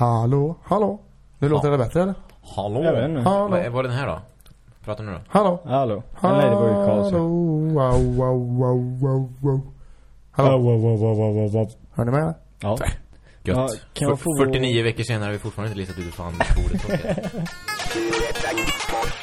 Hallå, hallå. Nu låter det bättre eller? Hallå? Jag vet inte. Hallå, Vad är den här då? Prata nu då. hallå. Hallå. Nej, det var ju Karlsson. Wow, wow, wow, wow, wow. Hallå, wow, wow, wow, wow, wow. hör ni med? Ja. Gött. Ja, kan jag få- 49 veckor senare har vi fortfarande inte listat ut hur fan bordet funkar.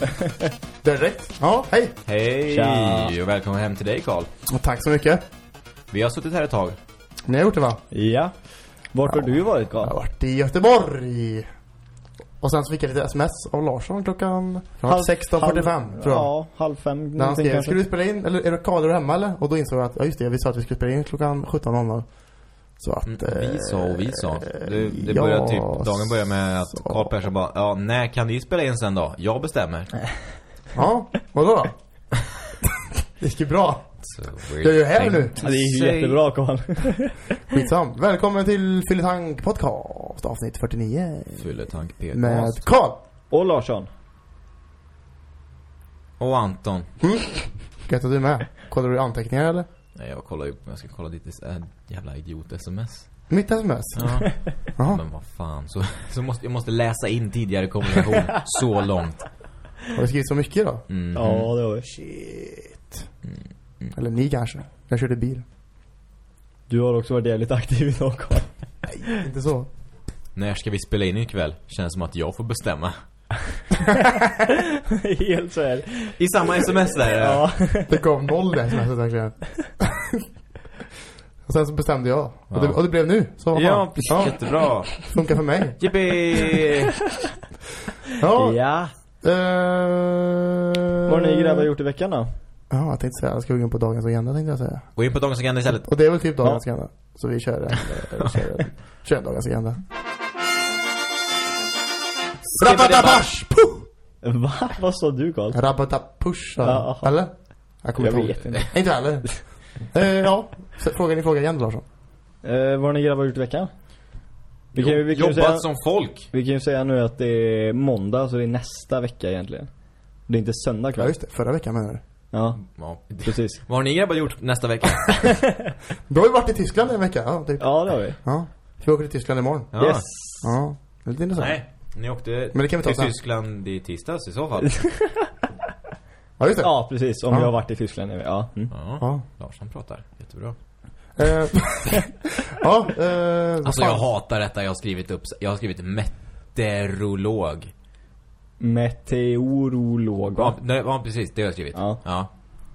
det. Direkt. Ja, hej. Hej Tja. och välkommen hem till dig Karl. Tack så mycket. Vi har suttit här ett tag. Ni har gjort det va? Ja. Vart har du varit Jag har Karl? varit i Göteborg. Och sen så fick jag lite sms av Larsson klockan Halv- 16.45 tror jag. Ja, halv fem. När han skrev, ska du spela in? Eller är du Karl, är du hemma eller? Och då insåg jag att, ja just det, vi sa att vi skulle spela in klockan 17.00. Så att... Mm, vi sa och vi sa. Det, det ja, började typ, dagen börjar med att. Karl Persson bara, ja när kan ni spela in sen då? Jag bestämmer. Ja, vadå då? det gick ju bra. So Jag är ju här nu. Ja, det är ju jättebra Karl. Skitsam. Välkommen till Fylletank podcast avsnitt 49. Fylletank Med podcast. Karl. Och Larsson. Och Anton. Gött att du är med. Kollar du anteckningar eller? Nej, jag kollar ju, jag ska kolla ditt äh, jävla idiot-sms. Mitt sms? Ja. Men vad fan, så, så måste, jag måste läsa in tidigare kommunikation så långt. Har du skrivit så mycket då? Mm. Ja, det har vi. Shit. Eller ni kanske. Jag körde bil. Du har också varit jävligt aktiv idag Karl. Nej, inte så. När ska vi spela in ikväll? Känns som att jag får bestämma. Helt så här. I samma sms där. Ja. Det gav noll det smset verkligen. Och sen så bestämde jag. Och, det, Ja. och det blev nu. Så Ja, ja, Jättebra. funkar för mig. Yippee! Ja. ja. Eh, Vad har ni grabbar gjort i veckan då? Ja, jag tänkte säga. Jag ska gå in på dagens agenda tänkte jag säga. Gå in på dagens agenda istället. Och det är väl typ dagens agenda. Så vi kör en, eh, kör en, kör en dagens agenda. Rabatabash! Va? Vad sa du Karl? Rabatapush, Ja. eller? Jag kommer Jag inte vet inte. Inte heller. eh, ja, så frågar ni fråga igen Larsson. Eh, vad har ni grabbar gjort i veckan? Vi kan, vi, kan Jobbat säga, som folk. vi kan ju säga nu att det är måndag så det är nästa vecka egentligen. Det är inte söndag Ja kväll. just det, förra veckan menar du. Ja, Ja. precis. Vad har ni grabbar gjort nästa vecka? Du har ju varit i Tyskland en vecka, ja typ. Ja, det har vi. Ja. Vi åker till Tyskland imorgon. Ja. Yes. Ja, det är lite intressant. Nej, ni åkte Men det kan vi ta till sen. Tyskland i tisdags i så fall. Ja, just det. Ja, precis. Om Ja. jag har varit i Tyskland. Ja. Mm. Ja. Ja. Larsson pratar. Jättebra. Eh, ja, eh, vad Alltså fan? jag hatar detta. Jag har skrivit upp, jag har skrivit meteorolog. Meteorolog. Ja, va? nej, ja precis. Det har jag skrivit. Ja. ja.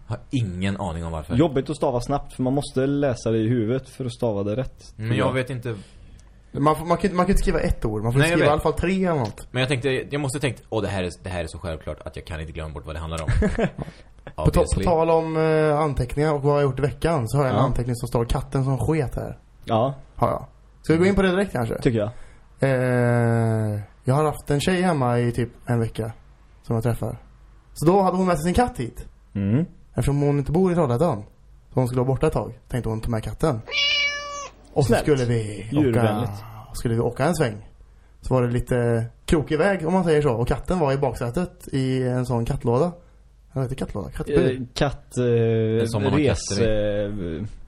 Har ingen aning om varför. Jobbigt att stava snabbt för man måste läsa det i huvudet för att stava det rätt. Men jag vet inte. Man, får, man, kan, inte- man kan inte skriva ett ord, man får Nej, skriva i alla fall tre eller något. Men jag tänkte, jag måste tänkt, åh det här är, det här är så självklart att jag kan inte glömma bort vad det handlar om. På, ta, på tal om eh, anteckningar och vad jag har gjort i veckan så har jag en Ja. anteckning som står katten som sket här. Ja, Har jag. Ska vi gå in på det direkt kanske? tycker jag. Eh, jag har haft en tjej hemma i typ en vecka som jag träffar. Så då hade hon med sig sin katt hit. Mm. Eftersom hon inte bor i Trollhättan. Så hon skulle vara borta ett tag. Tänkte hon ta med katten. Och så skulle vi åka, skulle vi åka en sväng. Så var det lite krokig väg om man säger så. Och katten var i baksätet i en sån kattlåda. Vad heter kattlåda? Kattbur. Eh, Katt... är Eh,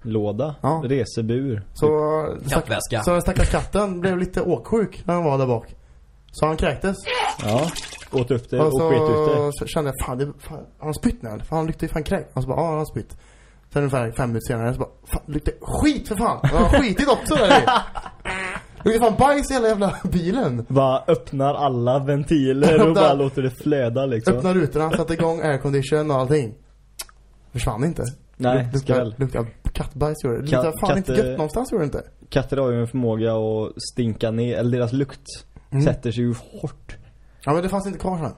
reselåda. Ja. Resebur. Så, Kattväska. så den stackars katten blev lite åksjuk när han var där bak. Så han kräktes. Ja. Åt upp det Och och skit ut det. så, så kände jag, fan, det, fan har han spytt nu? Fan han ju fan kräk. Och så bara, ja han har spytt. Sen ungefär fem minuter senare så bara, fan det luktar skit för fan. Han har skitit också där i. Det luktar fan bajs i hela jävla bilen. Bara öppnar alla ventiler och bara låter det flöda liksom. Öppnar rutorna, satte igång aircondition och allting. Försvann inte. Nej, Luktar, skräll. luktar kattbajs gjorde det. Luktar fan inte katter- gött någonstans gjorde det inte. Katter har ju en förmåga att stinka ner, eller deras lukt Mm. sätter sig ju hårt. Ja men det fanns inte kvar sen.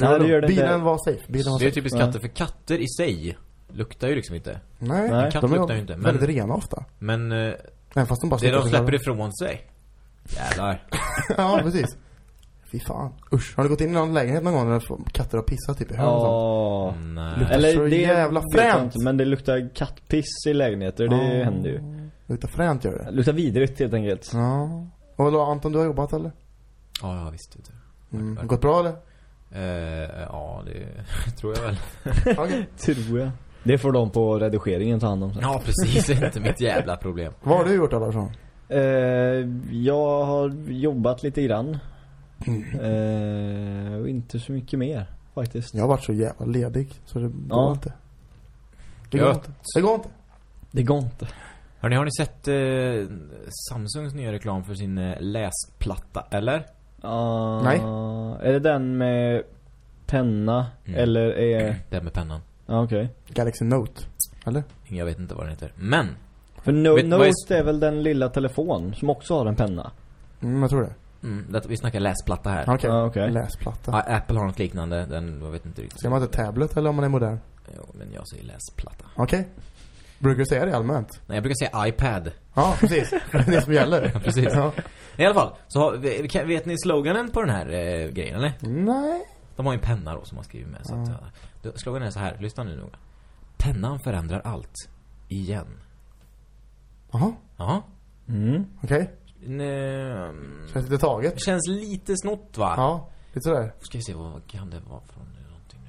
Nej, det gör det Bilen inte. var safe. Bilen var Det är safe. typiskt katter, för katter i sig luktar ju liksom inte. Nej, Nej. Katt de luktar är ju inte, men- väldigt rena ofta. Men eh, Nej, fast de bara det de släpper ifrån sig. Jävlar. Ja, precis. Fy fan. Usch. Har du gått in i någon lägenhet någon gång när katter har pissat typ i hörn och sånt? Ja. Nej. Luktar Eller så det jävla jag fränt. men det luktar kattpiss i lägenheter, det Ja. händer ju. Luktar fränt gör Det det. luktar vidrigt helt enkelt. Ja. Och vadå Anton, du har jobbat eller? Ja, ja visst. Vet du. Mm. Gått bra eller? Eh, ja, det tror jag väl. Tror jag. Det får de på redigeringen ta hand om sen. Ja, precis. Det är inte mitt jävla problem. Vad har du gjort då Larsson? Eh, jag har jobbat lite grann. Mm. Eh, och inte så mycket mer faktiskt. Jag har varit så jävla ledig så det går Ja. inte. Det går inte. Det går inte. Det går inte. Hörrni, har ni sett eh, Samsungs nya reklam för sin eh, läsplatta, eller? Ah, Nej. Är det den med penna? Mm. Eller är... Den med pennan. Ja, okej. Galaxy Note. Eller? Jag vet inte vad den heter. Men! För no Vet- vad är- Note är väl den lilla telefon som också har en penna? Mm, jag tror det. Mm, det, vi snackar läsplatta här. Okej. Ja, okej. Läsplatta. Ja, Apple har något liknande. Den, jag vet inte riktigt. Ser man inte tablet eller om man är modern? Jo, men jag säger läsplatta. Okej. Brukar du säga det allmänt? Nej, jag brukar säga iPad. Ja, precis. det är det som gäller. Ja, precis. Ja. I alla fall, så har, vet ni sloganen på den här eh, grejen, eller? Nej. De har ju en penna då som man skriver med. Så att, ja. Sloganen är så här, lyssna nu noga. Pennan förändrar allt. Igen. Jaha, Ja. Mm. okej. Nej, Känns lite taget. Känns lite snott va? Ja, lite sådär. Ska vi se, vad kan det vara från någonting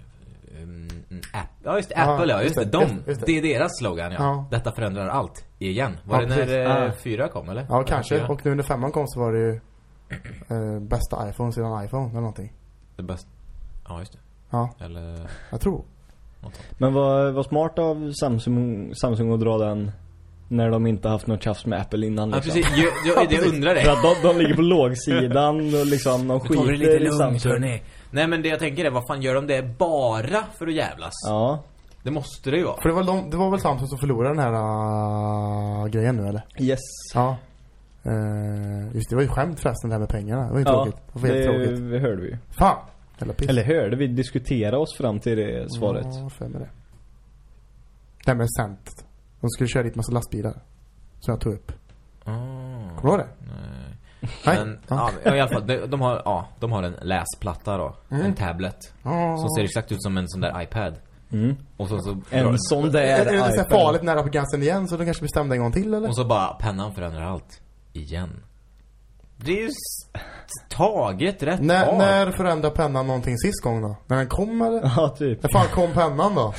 nu? Um, mm, app. Ja just det, Ja, Apple ja, just det. De, just- just det. det är deras slogan ja. Ja. Detta förändrar allt. Igen. Var Ja, det precis. när eh, Ah. fyra kom eller? Ja, kanske. fyra? Och nu när femman kom så var det ju eh, bästa iPhone sedan iPhone eller någonting. Det bästa. Ja just det. Ja, Eller jag tror. Men vad, vad smart av Samsung, Samsung att dra den när de inte haft något tjafs med Apple innan Ja liksom. precis, jag, jag, jag undrar För det. att de, de ligger på lågsidan och liksom de vi det skiter lite i lugnt Samsung. hörni. Nej men det jag tänker är, vad fan gör de det bara för att jävlas? Ja. Det måste det ju vara. För det var, de, det var väl Samsung som förlorade den här uh, grejen nu eller? Yes. Ja. Eh, just det, var ju skämt förresten det här med pengarna. Det var ju Ja, tråkigt. Det var helt tråkigt. det hörde vi ju. Fan! Piss. Eller hörde vi diskutera oss fram till det svaret? Ja, för mig det. Det här med cent. De skulle köra dit massa lastbilar. Som jag tog upp. Ah, Kommer du ihåg det? nej. Men, Ja. ja, i alla fall, de, de har, ja, de har en läsplatta då. Mm. En tablet. Ja. Som ser exakt ut som en sån där iPad. Mm. Och så, så En sån där Är, är det så iPad. farligt nära på gränsen igen så de kanske bestämde en gång till eller? Och så bara, pennan förändrar allt. Igen. Det är ju taget rätt När, av. när förändrade pennan någonting sist gång då? När den kom eller? Ja, typ. När fan kom pennan då?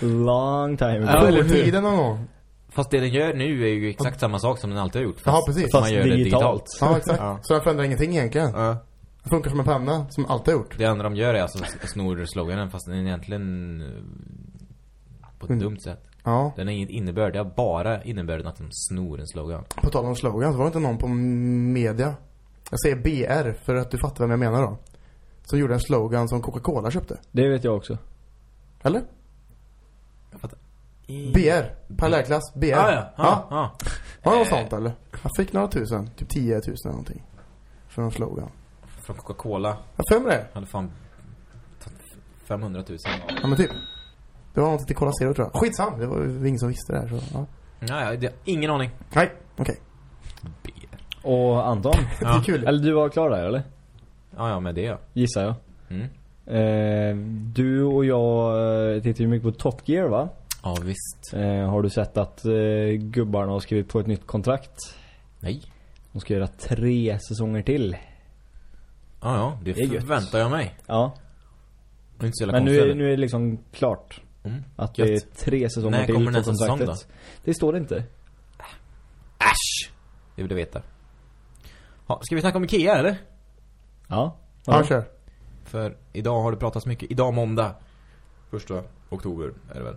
Long time Ja, ago. eller hur? Skoltiden någon gång? Fast det den gör nu är ju exakt samma sak som den alltid har gjort. Ja, Fast, precis. man Fast gör det digitalt. digitalt. Ja, exakt. Ja. Så den förändrar ingenting egentligen. Ja. Det funkar som en penna, som alltid har gjort. Det enda de gör är alltså att snor sloganen fast den är egentligen eh, på ett Mm. dumt sätt. Ja. Den har inget innebörd, det har bara innebörden att de snor en slogan. På tal om slogan så var det inte någon på media. Jag säger BR för att du fattar vem jag menar då. Som gjorde en slogan som Coca-Cola köpte. Det vet jag också. Eller? Jag fattar. I... BR. Parallellklass. BR. Ah, ja, ja, ja. Var det något sånt eller? Jag fick några tusen. Typ 10 000 eller någonting. För en slogan. Från Coca-Cola. Jag för mig det. Hade fan 500 000. Ja men typ. Det var någonting till Cola Zero tror jag. Skitsam. Det var ju ingen som visste det här så. Ja. Ja, det, ingen aning. Nej, okej. Beer. Och Anton? Det är Ja. kul. Eller du var klar där eller? Ja, ja, med det ja. Gissar jag. Mm. Eh, du och jag eh, tittar ju mycket på Top Gear va? Ja, visst. Eh, har du sett att eh, gubbarna har skrivit på ett nytt kontrakt? Nej. De ska göra tre säsonger till. Ja, ja, det, Det förväntar jag mig. Ja. Men nu nu är det liksom klart. Mm. Att Gött. det är tre säsonger När till kommer nästa säsong kontraktet. Det står det inte. Äsch! Det vill jag veta. Ja, ska vi snacka om Ikea eller? Ja. Ja, kör. För idag har det pratats mycket. Idag måndag. Första oktober är det väl?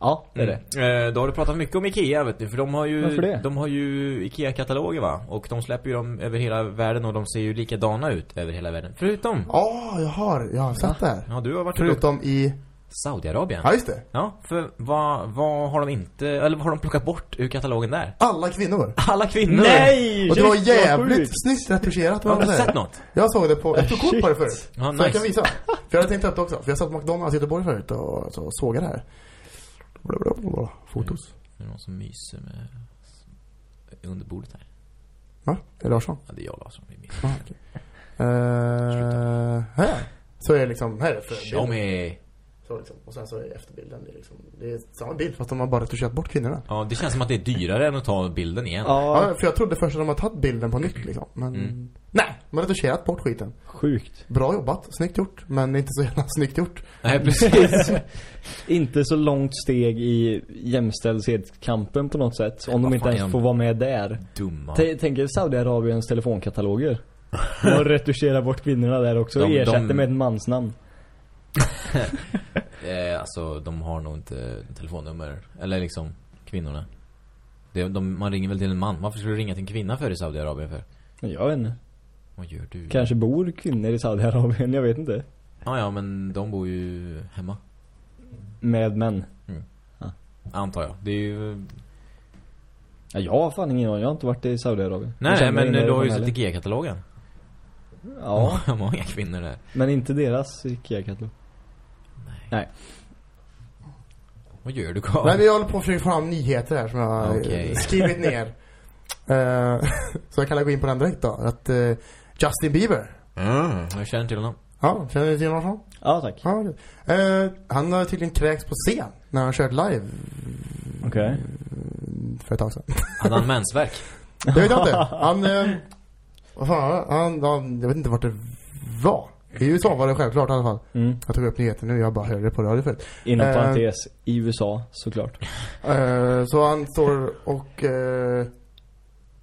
Ja, det är det. Mm. Då har det pratat mycket om Ikea vet du. För de har ju, de har ju Ikea-kataloger va? Och de släpper ju dem över hela världen och de ser ju likadana ut över hela världen. Förutom, Ja, jag har. Jag har sett det här. ja du har varit Förutom i... Saudiarabien. Ja, just det. Ja, för vad, vad har de inte, eller vad har de plockat bort ur katalogen där? Alla kvinnor. Alla kvinnor! Nej! Och det var jävligt snyggt retuscherat. Har du man säger. sett något? Jag såg det på... Jag tog kort på det förut. Ja, Så jag kan visa. För jag hade tänkt upp det också. För jag satt på McDonalds i Göteborg förut och så såg jag det här. Blablabla. Fotos. Det är någon som myser med under bordet här. Va? Är det Larsson? Ja, det är jag Larsson. Det är min. Ja, okej. Eh, här. Så är det liksom, här är Show förbilden. me! Så liksom. Och sen så är efterbilden, det är liksom, det är samma bild fast de har bara retuscherat bort kvinnorna. Ja, det känns som att det är dyrare än att ta bilden igen. Ja, Ja, för jag trodde först att de har tagit bilden på nytt liksom. Men, Mm. nej, de har retuscherat bort skiten. sjukt. Bra jobbat, snyggt gjort, men inte så jävla snyggt gjort. Nej, precis. Inte så långt steg i jämställdhetskampen på något sätt. Om de inte ens de? får vara med där. Dumma. T- Tänk er Saudiarabiens telefonkataloger. Och retuschera bort kvinnorna där också. De- Ersätter de- med ett mansnamn. Eh, alltså, de har nog inte telefonnummer. Eller liksom, kvinnorna. Det, de, man ringer väl till en man. Varför skulle du ringa till en kvinna för i Saudiarabien för? Jag vet inte. Vad gör du? Kanske bor kvinnor i Saudiarabien, jag vet inte. Ja, ja, men de bor ju hemma. Med män. Antar jag. Det är ju... Ja, jag har fan ingen aning. Jag har inte varit i Saudiarabien. Nej, men du har ju sett. IKEA-katalogen. Ja, Många kvinnor där. men inte deras IKEA-katalog. Vad gör du Carl? Nej, vi håller på att försöka få fram nyheter här som jag har eh, skrivit ner. Eh, så jag kan gå in på den direkt då. Att eh, Justin Bieber. Mm, jag känner till honom. Ja, känner du till honom? Ja, tack. Ja, eh, han har tydligen kräkts på scen när han kört live Okej. för ett tag sedan. Hade han mensvärk? Det vet jag inte. Han, vad fan, han, han, jag vet inte vart det var. I USA var det självklart i alla fall. Mm. Jag tog upp nyheten nu, jag bara hörde på radio förut. Inom Eh. parentes, i USA såklart. Eh, så han står och eh,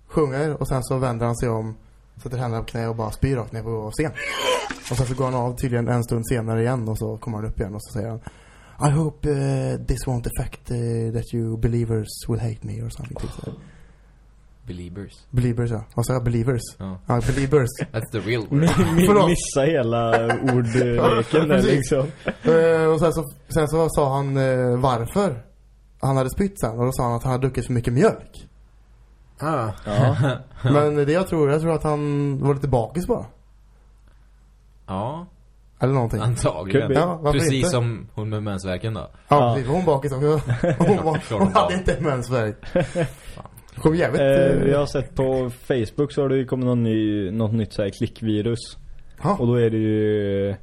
sjunger och sen så vänder han sig om, sätter händerna på knä och bara spyr rakt ner på scen. Och sen så går han av tydligen en stund senare igen och så kommer han upp igen och så säger han I hope eh, this won't affect eh, that you believers will hate me or something. Typ Believers. Believers ja. Vad sa jag? Believers? Ja. Ja, believers. That's the real word. Förlåt. missa hela ordleken där liksom. Eh, och sen så, sen så sa han eh, varför han hade spytt sen. Och då sa han att han hade druckit för mycket mjölk. Ah. Ja. Men det jag tror, jag tror att han var lite bakis bara. Ja, Eller någonting. antagligen. Ja, Precis inte? som hon med mensvärken då. Ja, Ja. precis. Hon bakis också. Hon, var, hon hade inte mensvärk. Kom jävligt... Eh, vi Eh, har sett på Facebook så har det ju kommit någon ny, något nytt så här klickvirus. ja. Och då är det ju eh,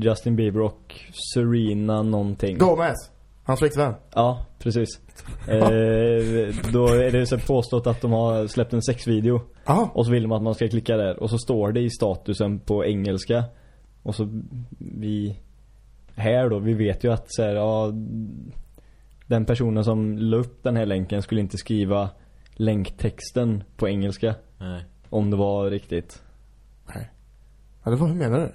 Justin Bieber och Serena någonting. Gomez. Hans flickvän. Ja, precis. Eh, då är det så påstått att de har släppt en sexvideo. Ja. Och så vill de att man ska klicka där. Och så står det i statusen på engelska. Och så vi här då, vi vet ju att så här, ja, den personen som la upp den här länken skulle inte skriva länktexten på engelska. Nej. Om det var riktigt. Ja, det var, hur menar du?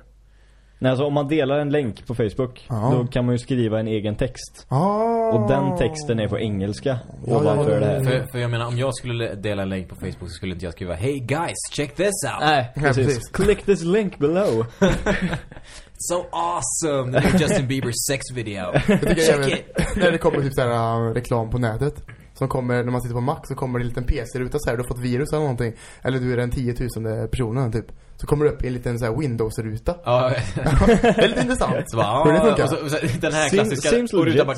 Nej, alltså om man delar en länk på Facebook, Ja. då kan man ju skriva en egen text. Ah. Och den texten är på engelska Ja, ovanför ja, det här. För, för jag menar, om jag skulle dela en länk på Facebook så skulle inte jag skriva Hey guys, check this out! Nej, Ja, precis. precis. Click this link below. So awesome! The new Justin Bieber sex video. Check it! när det kommer typ såhär uh, reklam på nätet. Som kommer, när man sitter på Mac så kommer det en liten PC-ruta såhär, du har fått virus eller någonting. Eller du är den 10 000 personen typ. Så kommer det upp i en liten såhär Windows-ruta. Ja, det är lite intressant. så bara, Hur det ah, funkar. och så, och så, den här Seems- klassiska... seems och rutan bara...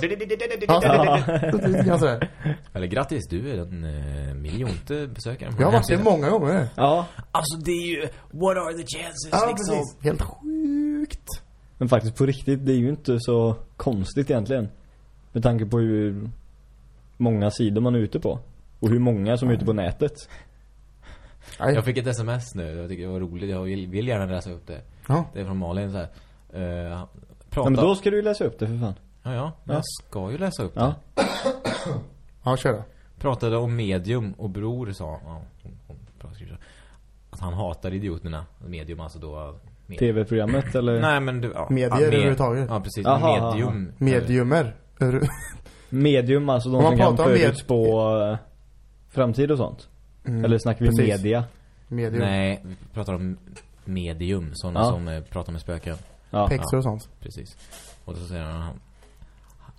Ja, sådär. Eller grattis, du är den eh, miljonte besökaren Jag har varit det många gånger. Ja, Alltså det är ju, what are the chances Ja, liksom? precis. Helt sjukt. Men faktiskt på riktigt, det är ju inte så konstigt egentligen. Med tanke på hur många sidor man är ute på. Och hur många som är ute på nätet. Jag fick ett sms nu, jag tycker det var roligt, jag vill, gärna läsa upp det. Ja. Det är från Malin så här. Uh, prata... Ja, men då ska du ju läsa upp det för fan. Ja, ja, Ja. jag ska ju läsa upp Ja. det. Ja, kör då. Pratade om medium och bror sa, ja, hon, hon. Att han hatar idioterna. Medium alltså då... TV-programmet eller? Nej men du, ja, Medier ja, med- överhuvudtaget. Ja precis, Jaha, medium. Mediumer. Medium, alltså de som kan pratar om med- förutspå eh, framtid och sånt. Mm, Eller snackar vi precis. media? Medium. Nej, vi pratar om medium, sådana Ja. som eh, pratar med spöken. Ja. Pexor och sånt. Precis. Och så säger han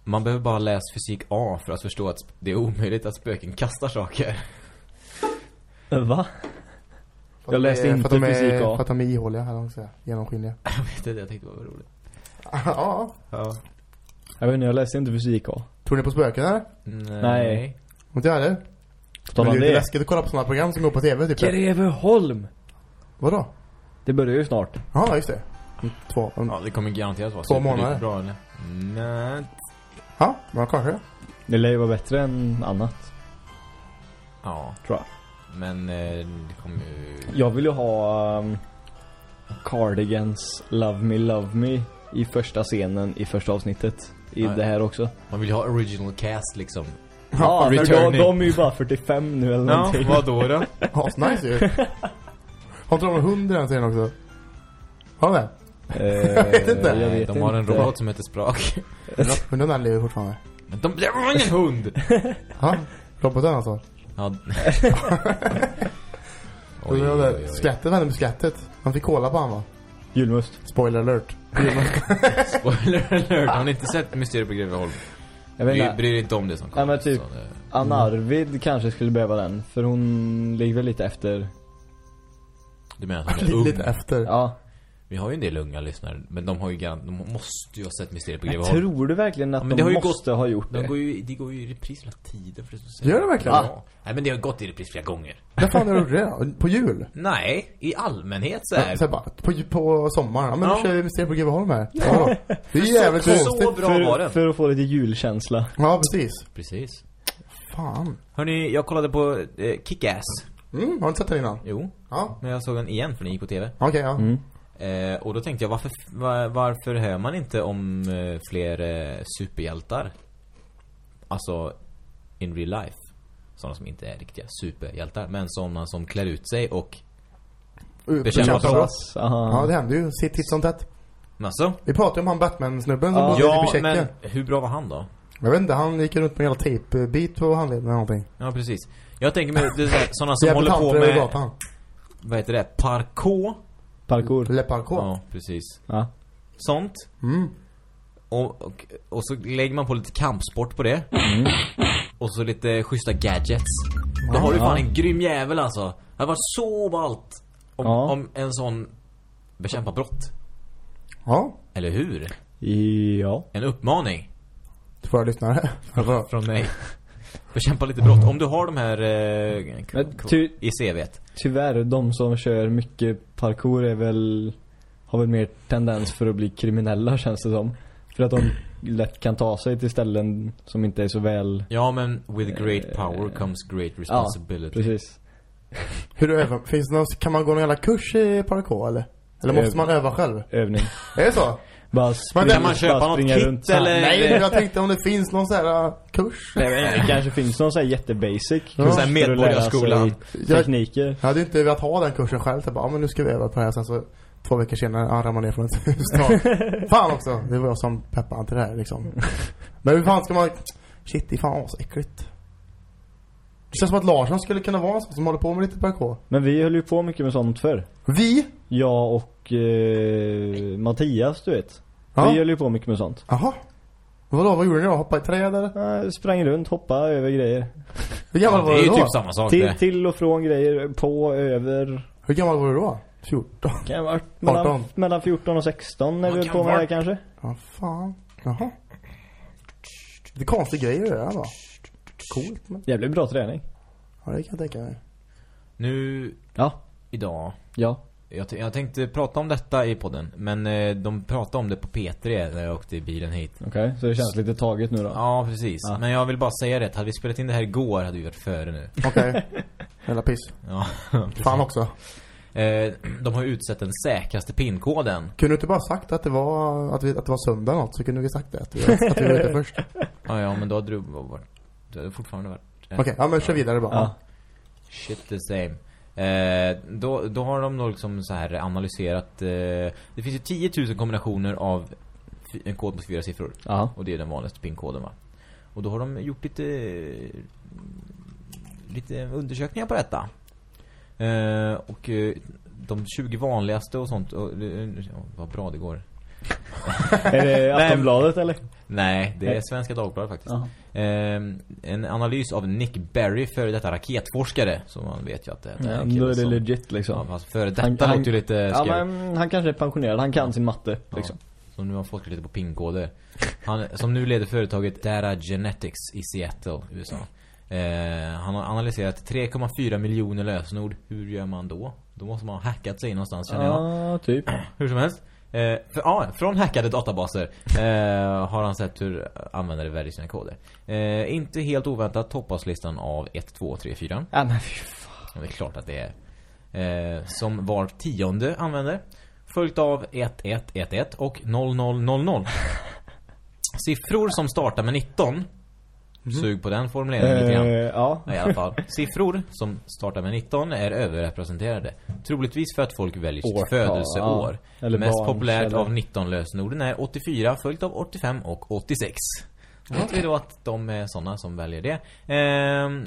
Man behöver bara läsa fysik A för att förstå att det är omöjligt att spöken kastar saker. Va? För Jag läste de är- inte för att de är, fysik A. För att de är ihåliga, eller vad man ska säga. Genomskinliga. Jag vet inte, jag tänkte det var roligt. ja. Ja. Jag vet inte, jag läste inte fysik A. Tror ni på spöken eller? Nej. Nej. Inte jag heller. Men det är det. läskigt att kolla på sådana program som går på tv typ. Greveholm! Vadå? Det börjar ju snart. Ja, just det. Två. Om, Ja, det kommer garanterat vara Två månader. bra eller? Nej. ja, men kanske. Det lär ju vara bättre än annat, Ja, tror jag. Men eh, det kommer ju... Jag vill ju ha um, Cardigans Love Me Love Me i första scenen i första avsnittet. I Ja. det här också. Man vill ju ha original cast liksom. Ja, men de, returning. de är ju bara 45 nu eller någonting. då då? Asnice ju. Har inte de en hund i den serien också? Har de det? Eh, Jag vet inte. Jag vet De har en inte. robot som heter Sprak. Men den där lever fortfarande. Men de, det var ingen hund! Ja, roboten alltså. Ja. Oj, oj, oj. Skrattet vände med skrattet. Man fick kolla på han va? Julmust. Spoiler alert. Spoiler alert, har ni inte sett Mysteriet på Greveholm? Jag vet inte. bryr dig inte om det som kommer. men typ- så det- Anna Arvid kanske skulle behöva den. För hon ligger väl lite efter. Du menar att hon är ung? Lite efter. Ja. Vi har ju en del unga lyssnare, men de har ju garant, de måste ju ha sett Mysteriet på Greveholm. tror du verkligen att Ja, men de det har ju måste ha gjort De det? går ju, de går ju i repris hela tiden för det Gör det verkligen? Ja. Nej men det har gått i repris flera gånger. När fan har du det då? På jul? Nej, i allmänhet så Ja, här. så här bara, på, på sommaren. Ja men Ja. nu kör vi Mysteriet på Greveholm här. Ja. Det är jävligt Så- konstigt. så bra var För, den. för att få lite julkänsla. Ja precis. Precis. Fan. Hörni, jag kollade på eh, Kick-Ass. Mm, har du inte sett den innan? Jo, Ja. men jag såg den igen för den gick på tv. Okej, ja. Mm. Eh, och då tänkte jag, varför, var, varför hör man inte om eh, fler eh, superhjältar? Alltså, in real life. Sådana som inte är riktiga superhjältar, men sådana som klär ut sig och... Bekämpa bekämpa brott. Aha. Ja, det händer ju. Sitt titt som tätt. Alltså? Vi pratade om han Batman-snubben som Ja. bodde Ja, i Tjeckien. men hur bra var han då? Jag vet inte, han gick runt med en tejpbit på handleden eller någonting. Ja, precis. Jag tänker mig, det är så här, sådana som håller på med, gatan. vad heter det, parkour? Parkour. Le parkour. Ja, precis. Ja. Sånt. Mm. Och, och, och så lägger man på lite kampsport på det. Mm. Och så lite schyssta gadgets. Då har du fan en grym jävel alltså. Det hade varit så ballt om, Ja. om en sån bekämpar brott. Ja, Eller hur? Ja. En uppmaning till våra lyssnare. Från mig. Bekämpa lite brott. Om du har de här eh, ty- i CVt. Tyvärr, de som kör mycket parkour är väl har väl mer tendens för att bli kriminella känns det som. För att de lätt kan ta sig till ställen som inte är så väl Ja, men with great Eh, power comes great responsibility. precis. hur du övar, finns det någon, kan man gå någon jävla kurs i parkour eller? Eller måste Öv- man öva själv? Övning. Är det så? Bara spring, kan man köpa något springa kit runt. eller? Nej, men jag tänkte om det finns någon sån här uh, kurs. Nej, men det kanske finns någon sån här jättebasic Ja. kurs Så här medborgarskolan. tekniker. jag hade inte velat ha den kursen själv. Jag bara, ja men nu ska vi öva på det här. Sen så två veckor senare, ja, ramlar ner från ett hus. fan också. Det var jag som peppade han till det här liksom. Men hur fan ska man... Shit, det är fan så äckligt. Det känns som att Larsson skulle kunna vara en sån som håller på med lite parkour. Men vi höll ju på mycket med sånt förr. Vi? Jag och eh, Mattias, du vet. Ja. Vi höll ju på mycket med sånt. Jaha. Vadå, vad gjorde ni då? Hoppa i träd eller? Eh, sprang runt, hoppa över grejer. Hur gammal Ja, var det är du ju då? typ samma sak Till, till och från grejer, på, över. Hur gammal var du då? 14? Kan ha varit mellan, 18. mellan 14 och 16 när vi höll på med det kanske. Ja, fan. Jaha. Det är konstiga grejer det där va? Coolt men. Jävligt bra träning. Ja, det kan jag tänka mig. Nu, Ja. idag. Ja. Jag, jag tänkte prata om detta i podden, men eh, de pratade om det på P3 när jag åkte i bilen hit. Okej, så det känns lite taget nu då. Ja, precis. Ja. Men jag vill bara säga det, hade vi spelat in det här igår hade vi varit före nu. Okej. Jävla piss. Ja. Fan också. Eh, de har ju utsett den säkraste pinkoden. Kunde du inte bara sagt att det var, att, vi, att det var söndag något så kunde vi sagt det. Att vi, att vi var ute först. Ja, ja, men då hade du varit... Du hade fortfarande varit... Okej, ja men kör vidare bara. Ja. Shit the same. Eh, då, då har de nog liksom så här analyserat... Eh, det finns ju 10 000 kombinationer av en kod på fyra siffror. Ja. Och det är den vanligaste pinkoden va. Och då har de gjort lite lite undersökningar på detta. Eh, och eh, de 20 vanligaste och sånt och, eh, vad bra det går. Är det Aftonbladet eller? Nej, det är. Svenska Dagbladet faktiskt. Ja. Eh, en analys av Nick Berry före detta raketforskare som man vet ju att det är. Ja, en då är det som- legit Ja, liksom. fast före detta Han- han- låter ju lite Ja, men han kanske är pensionerad. Han kan sin matte liksom. Som nu har forskat lite på pinkoder. Han, som nu leder företaget Data Genetics i Seattle, USA. Eh, han har analyserat 3,4 miljoner lösenord. Hur gör man då? Då måste man ha hackat sig någonstans känner jag. Ja, typ. Hur som helst. Eh, för, ja, från hackade databaser eh, har han sett hur användare väljer sina koder. Eh, inte helt oväntat toppas listan av 1, 2, 3, 4. Ja, men fy fan. Det är klart att det är. Eh, som var tionde använder. Följt av 1111 och 0000. Siffror som startar med 19. Sug på den formuleringen lite grann. Eh, ja. I alla fall. Siffror som startar med 19 är överrepresenterade. Troligtvis för att folk väljer sitt Årtal, födelseår. ja. Eller Mest barns, populärt eller- av 19 lösenorden är 84, följt av 85 och 86. Vet vi då att de är sådana som väljer det. Ehm,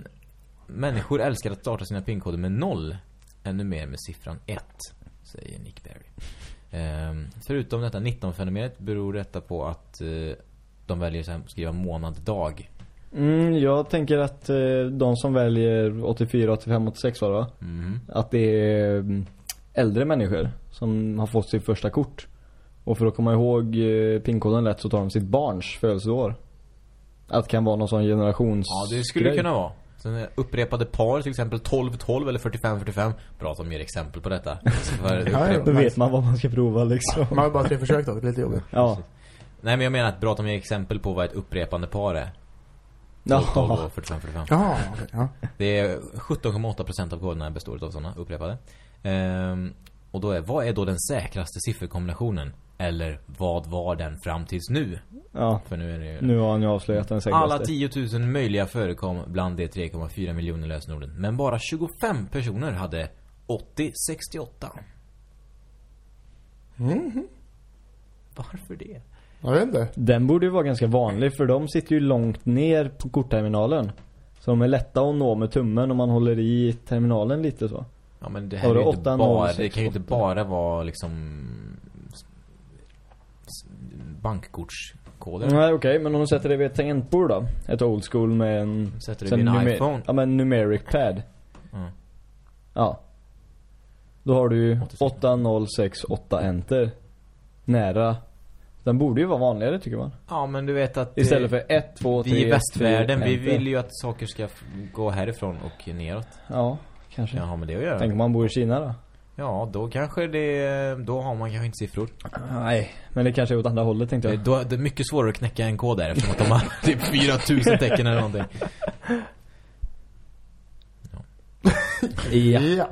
människor älskar att starta sina pinkoder med 0. Ännu mer med siffran 1, säger Nick Berry. Ehm, förutom detta 19-fenomenet beror detta på att eh, de väljer här, skriva månad, dag. Mm, jag tänker att eh, de som väljer 84, 85, 86 var det va? Mhm. Att det är mm, äldre människor som har fått sitt första kort. Och för att komma ihåg eh, pinkoden lätt så tar de sitt barns födelseår. Att det kan vara någon sån generations Ja, det skulle det kunna vara. Sen upprepade par, till exempel 12-12 eller 45-45. Bra att de ger exempel på detta. Ja, Då vet man vad man ska prova liksom. Man har bara tre försök då, det är lite jobbigt. Ja. Nej, men jag menar att bra att de ger exempel på vad ett upprepande par är. 12, 12 Ja. och 45-45. Jaha, okej, ja. Det är 17,8% av koderna består av sådana upprepade. Ehm, och då är, vad är då den säkraste sifferkombinationen? Eller vad var den fram tills nu? ja. För nu är det ju... Nu har han ju avslöjat den säkraste. Alla 10 000 möjliga förekom bland de 3,4 miljoner lösenorden. Men bara 25 personer hade 8068. Mhm. Varför det? Jag vet inte. Den borde ju vara ganska vanlig för de sitter ju långt ner på kortterminalen. Så de är lätta att nå med tummen om man håller i terminalen lite så. Ja men det här Har är du ju inte 8, bara, 0, det kan ju inte 6, bara vara liksom bankkortskoder. Nej okej, men om du sätter det vid ett tangentbord då? Ett old school med en... Sätter det vid en numer- iPhone. Ja men numeric pad. Mm. Ja. Då har du ju 86. 8068 enter. Nära. Den borde ju vara vanligare tycker man. Ja men du vet att Istället för 1, 2, 3, vi i västvärlden, vi vill ju att saker ska gå härifrån och neråt. Ja, kanske. Kan ha med det att göra. Tänk om man bor i Kina då? Ja, då kanske det, då har man kanske inte siffror. Nej, men det kanske är åt andra hållet tänkte Det, jag. då, det är mycket svårare att knäcka en kod där eftersom att de har typ 4000 tecken eller någonting. Ja. Ja.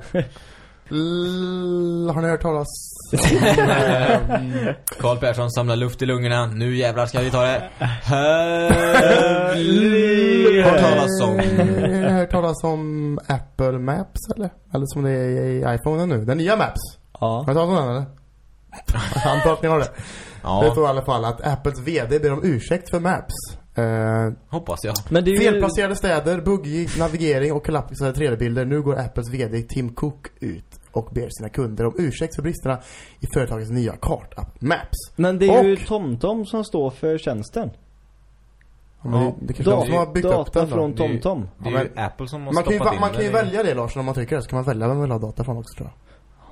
L- har ni hört talas Karl Persson samlar luft i lungorna. Nu jävlar ska vi ta det. Hört talas om. Hört talas om Apple Maps eller? Eller som det är i iPhone nu. Den nya Maps. Har Ja. ni talat om den eller? Jag antar att ni har det. Det Ja, står i alla fall att Apples VD ber om ursäkt för Maps. Eh, hoppas jag. Men det är ju... felplacerade städer, buggig navigering och kollapsade 3D-bilder. Nu går Apples VD Tim Cook ut och ber sina kunder om ursäkt för bristerna i företagets nya kartapp Maps. Men det är ju Och- TomTom som står för tjänsten. Ja, men det, det kanske är de som har byggt upp data den då. från Det är ju- TomTom. Det är Ja, ju Apple som har Man kan ju, in man kan ju välja det Lars, om man trycker det så kan man välja vem man vill ha data från också tror jag.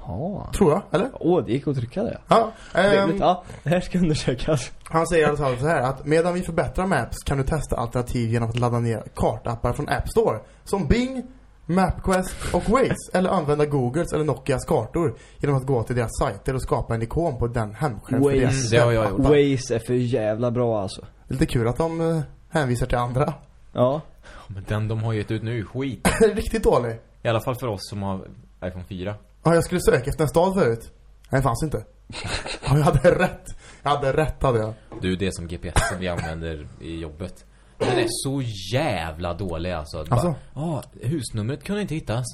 Ja. Tror jag, eller? Åh, det gick att trycka det. Ja. ehm. Ja, det här ska undersökas. han säger i alla fall så här att medan vi förbättrar Maps kan du testa alternativ genom att ladda ner kartappar från App Store. Som Bing, MapQuest och Waze. eller använda Googles eller Nokias kartor genom att gå till deras sajter och skapa en ikon på den hemskärm för Waze. deras Det har jag webbappar. Waze är för jävla bra alltså. Lite kul att de eh, hänvisar till andra. Ja. Men den de har gett ut nu är skit. Riktigt dålig. I alla fall för oss som har iPhone 4. Ja, jag skulle söka efter en stad förut. Nej, det fanns inte. Ja, jag hade rätt. Jag hade rätt hade jag. Du, det är som GPS som vi använder i jobbet. Den är så jävla dålig alltså. Att Alltså? Bara, ah, husnumret kunde inte hittas.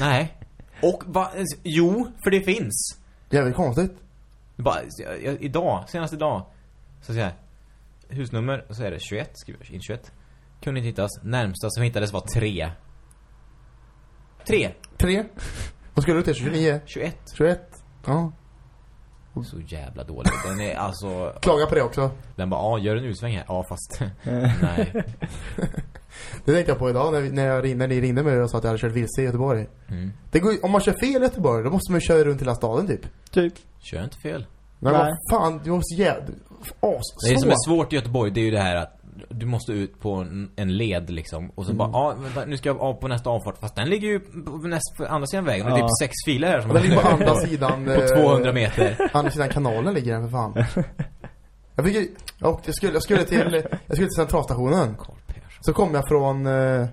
Nej. Och va, jo, för det finns. Jävligt konstigt. Bara, jag, jag, idag, senast idag. Så säger jag. Husnummer, och så är det 21, skriver jag in 21. Kunde inte hittas. Närmsta som hittades var 3. 3. Tre. Vad skulle du till? 29? 21. 21? Ja. Så jävla dålig. Den är alltså... Klaga på det också. Den bara, ja, gör en utsväng här. Ja, fast... nej. Det tänkte jag på idag när, vi, när, jag, när ni ringde mig och sa att jag hade kört vilse i Göteborg. Mm. Det går, om man kör fel i Göteborg, då måste man ju köra runt hela staden typ. Typ. Kör inte fel. Men Nej. vad fan, det var så jävla... As, Det som är svårt i Göteborg, det är ju det här att du måste ut på en, led liksom. Och så bara, ja, vänta, nu ska jag av på nästa avfart. Fast den ligger ju på näst, på andra sidan vägen. Och det är Ja. typ sex filer här som Den ligger på andra sidan... på eh, 200 meter. Andra sidan kanalen ligger den för fan. Jag fick ju- jag jag skulle, jag skulle till, jag skulle till centralstationen. Så kom jag från eh,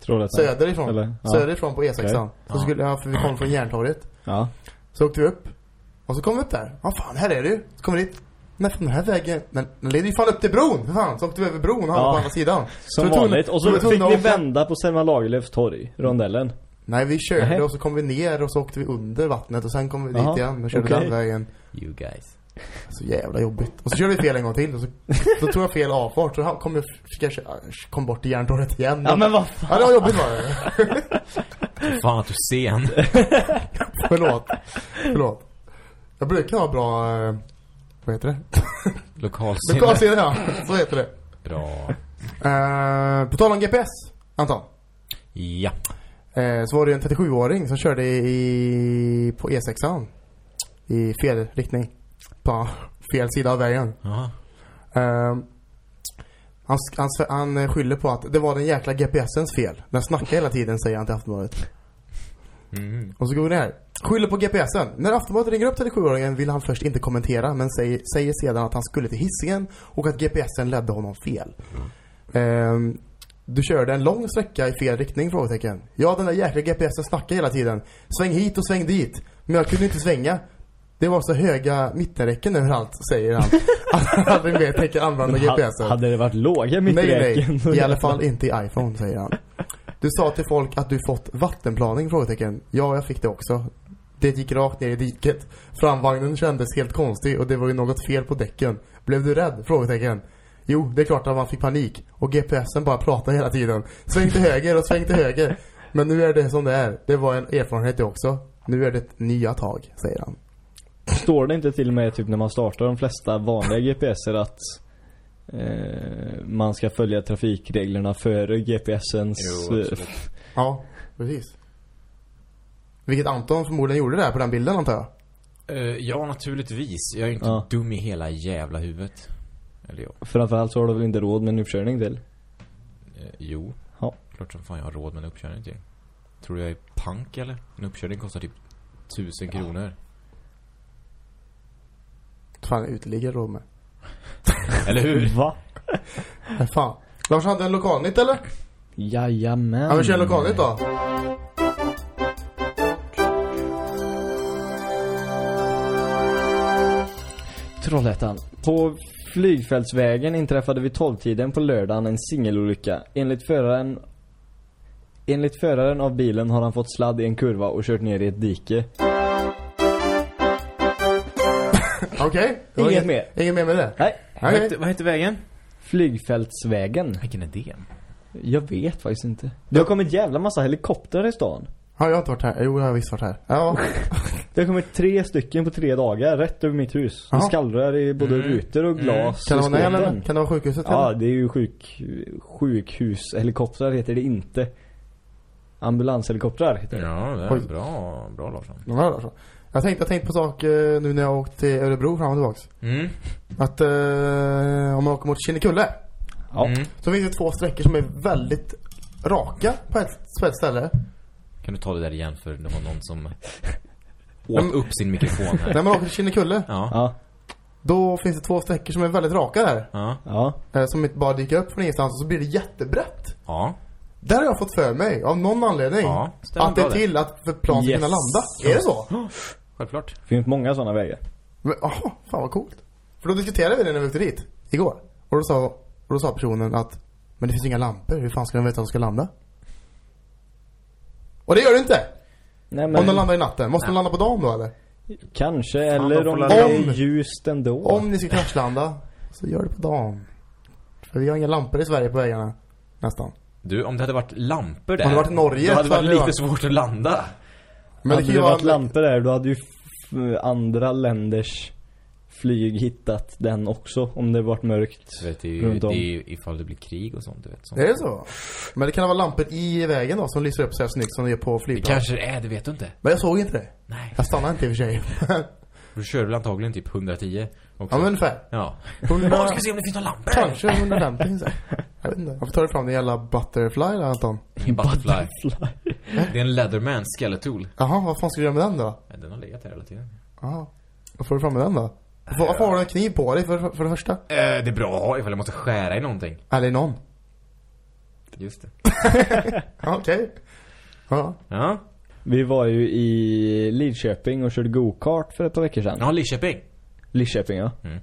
Trollhättan. söderifrån. Eller? Ja. Söderifrån på E6. Okej. Så Ja. skulle jag, för vi kom från Järntorget. Ja. Så åkte vi upp. Och så kom vi upp där. Ja fan, här är det ju. Så kom vi dit. Nej, för den här vägen, den, den leder ju fan upp till bron, för fan. Så åkte vi över bron och Ja. på andra sidan. Som vi tvungna- vanligt. Och så så vi fick åka- vända på Selma Lagerlöfs torg, rondellen. Nej, vi körde Nähä. och så kom vi ner och så åkte vi under vattnet och sen kom vi dit Jaha, igen och körde den vägen. You guys. Så jävla jobbigt. Och så körde vi fel en gång till och så, då tog jag fel avfart så han kom jag, fick jag, köra- kom bort till Järntorget igen. Ja men vad fan. Ja, det var jobbigt var det. Fan att du är sen. Förlåt. Förlåt. Jag brukar ha bra, eh, vad heter det? Lokalsinne. Lokalsinne ja, så heter det. Bra. Uh, på tal om GPS, Anton. Ja. Eh, så var det en 37-åring som körde i, på E6an. I fel riktning. På fel sida av vägen. Ja. Eh, han, han, han skyller på att det var den jäkla GPSens fel. Den snackar hela tiden säger han till Aftonbladet. Mm. Och så går vi ner. Skyller på GPSen. När Aftonbladet ringer upp 37-åringen vill han först inte kommentera men säger, säger sedan att han skulle till Hisingen och att GPSen ledde honom fel. Ehm, du körde en lång sträcka i fel riktning? Frågetecken. Ja, den där jäkla GPSen snackar hela tiden. Sväng hit och sväng dit. Men jag kunde inte svänga. Det var så höga mittenräcken överallt, säger han. Han aldrig mer tänker använda GPSen. Hade det varit låga Nej, mitträcken? nej. I alla fall inte i iPhone, säger han. Du sa till folk att du fått vattenplaning? Frågetecken. Ja, jag fick det också. Det gick rakt ner i diket. Framvagnen kändes helt konstig och det var ju något fel på däcken. Blev du rädd? Frågetecken. Jo, det är klart att man fick panik. Och GPSen bara pratade hela tiden. Sväng till höger och sväng till höger. Men nu är det som det är. Det var en erfarenhet det också. Nu är det nya tag, säger han. Står det inte till och med typ när man startar de flesta vanliga GPSer att eh, man ska följa trafikreglerna före GPSens... Jo, eh, absolut. Ja, precis. Vilket Anton förmodligen gjorde där på den bilden antar jag. Eh, ja, naturligtvis. Jag är inte Ja. dum i hela jävla huvudet. Eller ja. framförallt så har du väl inte råd med en uppkörning till? Eh, jo. Ja. Klart som fan jag har råd med en uppkörning till. Tror du jag är pank eller? En uppkörning kostar typ tusen kronor. Fan, uteliggare råd med. Eller hur? Va? Men fan. Lars hade en lokalnytt eller? Jajamän. Ja, vi kör lokalnytt då. Trollhättan. På flygfältsvägen inträffade vid 12-tiden på lördagen en singelolycka. Enligt föraren Enligt föraren av bilen har han fått sladd i en kurva och kört ner i ett dike. Okej. Var Inget mer. Inget mer med det. Nej. Vad, heter, vad heter vägen? Flygfältsvägen. Vilken är det? Jag vet faktiskt inte. Det har kommit jävla massa helikoptrar i stan. Ja, jag har inte varit här. Jo, jag har visst varit här. Ja. Det har kommit tre stycken på tre dagar, rätt över mitt hus. Det skallrar i både Mm. rutor och glas Kan det vara? Kan det vara sjukhuset Ja, eller? det är ju sjuk, sjukhushelikoptrar heter det inte. Ambulanshelikoptrar heter det. Ja, det är Oj. bra. Bra Larsson. Här alltså. Jag tänkte, jag tänkte på sak eh, nu när jag åkte till Örebro fram och tillbaks. Mm. Att eh, om man åker mot Kinnekulle Ja. Mm. så finns det två sträckor som är väldigt raka på ett, på ett ställe. Kan du ta det där igen för det var någon som åt upp sin mikrofon här. När man åker till Kinnekulle, Ja. Ja. då finns det två sträckor som är väldigt raka där. Ja. Ja. Eh, som inte bara dyker upp från ingenstans och så blir det jättebrett. Ja. Där har jag fått för mig, av någon anledning, Ja, att det är till att för plan ska Yes. kunna landa. Är det så? Självklart. Det finns många sådana vägar. Men, Jaha, fan vad coolt. För då diskuterade vi det när vi åkte dit, igår. Och då sa, och då sa personen att, men det finns inga lampor, hur fan ska de veta att de ska landa? Och det gör det inte! Nej Om de men landar i natten. Måste de landa på dagen då eller? kanske, Fan, eller om det är Om- ljust ändå. Om ni ska kraschlanda, så gör det på dagen. För vi har inga lampor i Sverige på vägarna. Nästan. Du, om det hade varit lampor där. Om det varit Norge Då hade det varit det lite svårt att landa. Men hade det det, varit lampor där, då hade ju andra länders flyg hittat den också. Om det varit mörkt. Vet, det är ju, Runt det om. är ju ifall det blir krig och sånt, du vet. Sånt. Är det så? Men det kan vara lampor i vägen då som lyser upp så här snyggt som de gör på Det flygplan. kanske det är, det vet du inte. Men jag såg inte det. Nej. Jag stannade inte i och för sig. Du kör väl antagligen typ 110 också. Ja men ungefär. Ja. 100, Åh, ska vi se om det finns några lampor? kanske 150 så. Jag vet inte. Varför tar du fram din jävla butterfly där Anton? Butterfly. Det är en Leatherman Skeletool. Jaha, vad fan ska du göra med den då? Den har legat här hela tiden. Jaha. Vad får du fram med den då? Varför, har du en kniv på dig för, för det första? Eh, det är bra att ha ifall jag måste skära i någonting. Eller någon? Just det. Ja, Okej. Ja. Ja. Vi var ju i Lidköping och körde go-kart för ett par veckor sedan. Ja, Lidköping. Lidköping ja. Mm.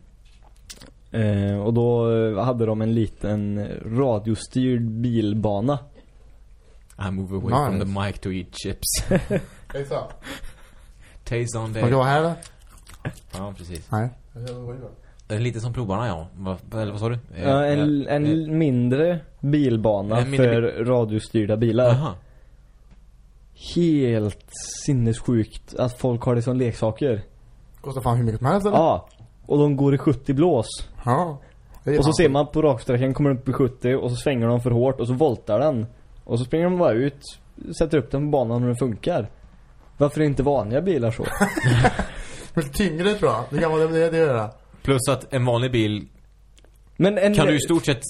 Eh, och då eh, hade de en liten radiostyrd bilbana. I move away Nice. from the mic to eat chips. Taste on day. vara här eller? Ja, precis. Nej. Det är lite som provarna, ja. Eller vad sa du? Eh, Ja, en, eh, en mindre bilbana En mindre för radiostyrda bilar. Jaha. Helt sinnessjukt att folk har det som leksaker. Kostar fan hur mycket som helst eller? Ja. Och de går i 70 blås. Ja. Och så ser man på raksträckan kommer upp i 70 och så svänger de för hårt och så voltar den. Och så springer de bara ut, sätter upp den på banan och den funkar. Varför är inte vanliga bilar så? Men tyngre tror jag. Det kan vara det, det, det gör det. Plus att en vanlig bil Men en... kan du i stort sett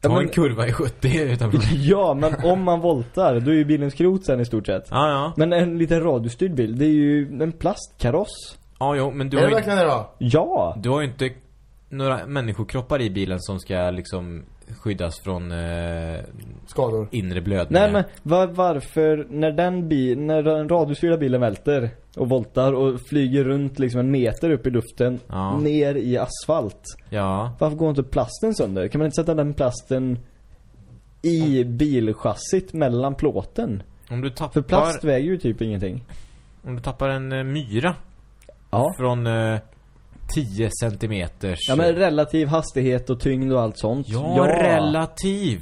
ta Ja, men- en kurva i 70 utan. Ja, men om man voltar, då är ju bilen skrot sen i stort sett. Ja, ja. Men en liten radiostyrd bil, det är ju en plastkaross. Ja, jo, men du är har det ju, verkligen det då? Ja! du har ju inte några människokroppar i bilen som ska liksom skyddas från eh, Skador. inre blödningar. Nej men var, varför, när den bil, när den radiostyrda bilen välter och voltar och flyger runt liksom en meter upp i luften, Ja. ner i asfalt. Ja. Varför går inte plasten sönder? Kan man inte sätta den plasten i bilchassit mellan plåten? Om du tappar, För plast väger ju typ ingenting. om du tappar en eh, myra Ja. från eh, 10 centimeters... Ja men relativ hastighet och tyngd och allt sånt. Ja, relativ.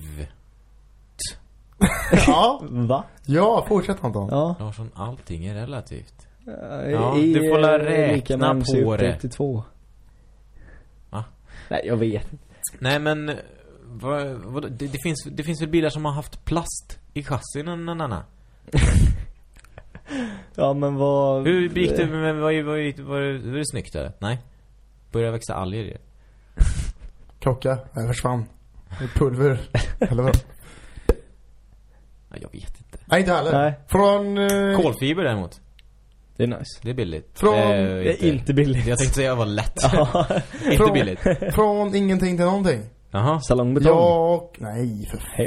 Ja. Va? Ja, fortsätt Anton. Ja. Larsson, allting är relativt. Ja, du får la räkna på det. 32. Va? Nej, jag vet. Nej men, eh, vad, vad, det, det, finns, det finns väl bilar som har haft plast i chassin? Na, na, na. Ja, men vad... Hur gick det med, var, var, var, var, det- var det snyggt eller? Nej? Börjar växa alger i det? Klocka. Jag försvann. Pulver. Eller vad? Nej, jag vet inte. Nej, inte heller. Nej. Från... Eh, Kolfiber däremot, Det är nice. det är billigt. Från- Det Det är inte billigt. Jag tänkte säga vad lätt. Ja. inte Från- billigt. Från ingenting till någonting. Jaha. Salongbetong. Jag... Nej, för Hej.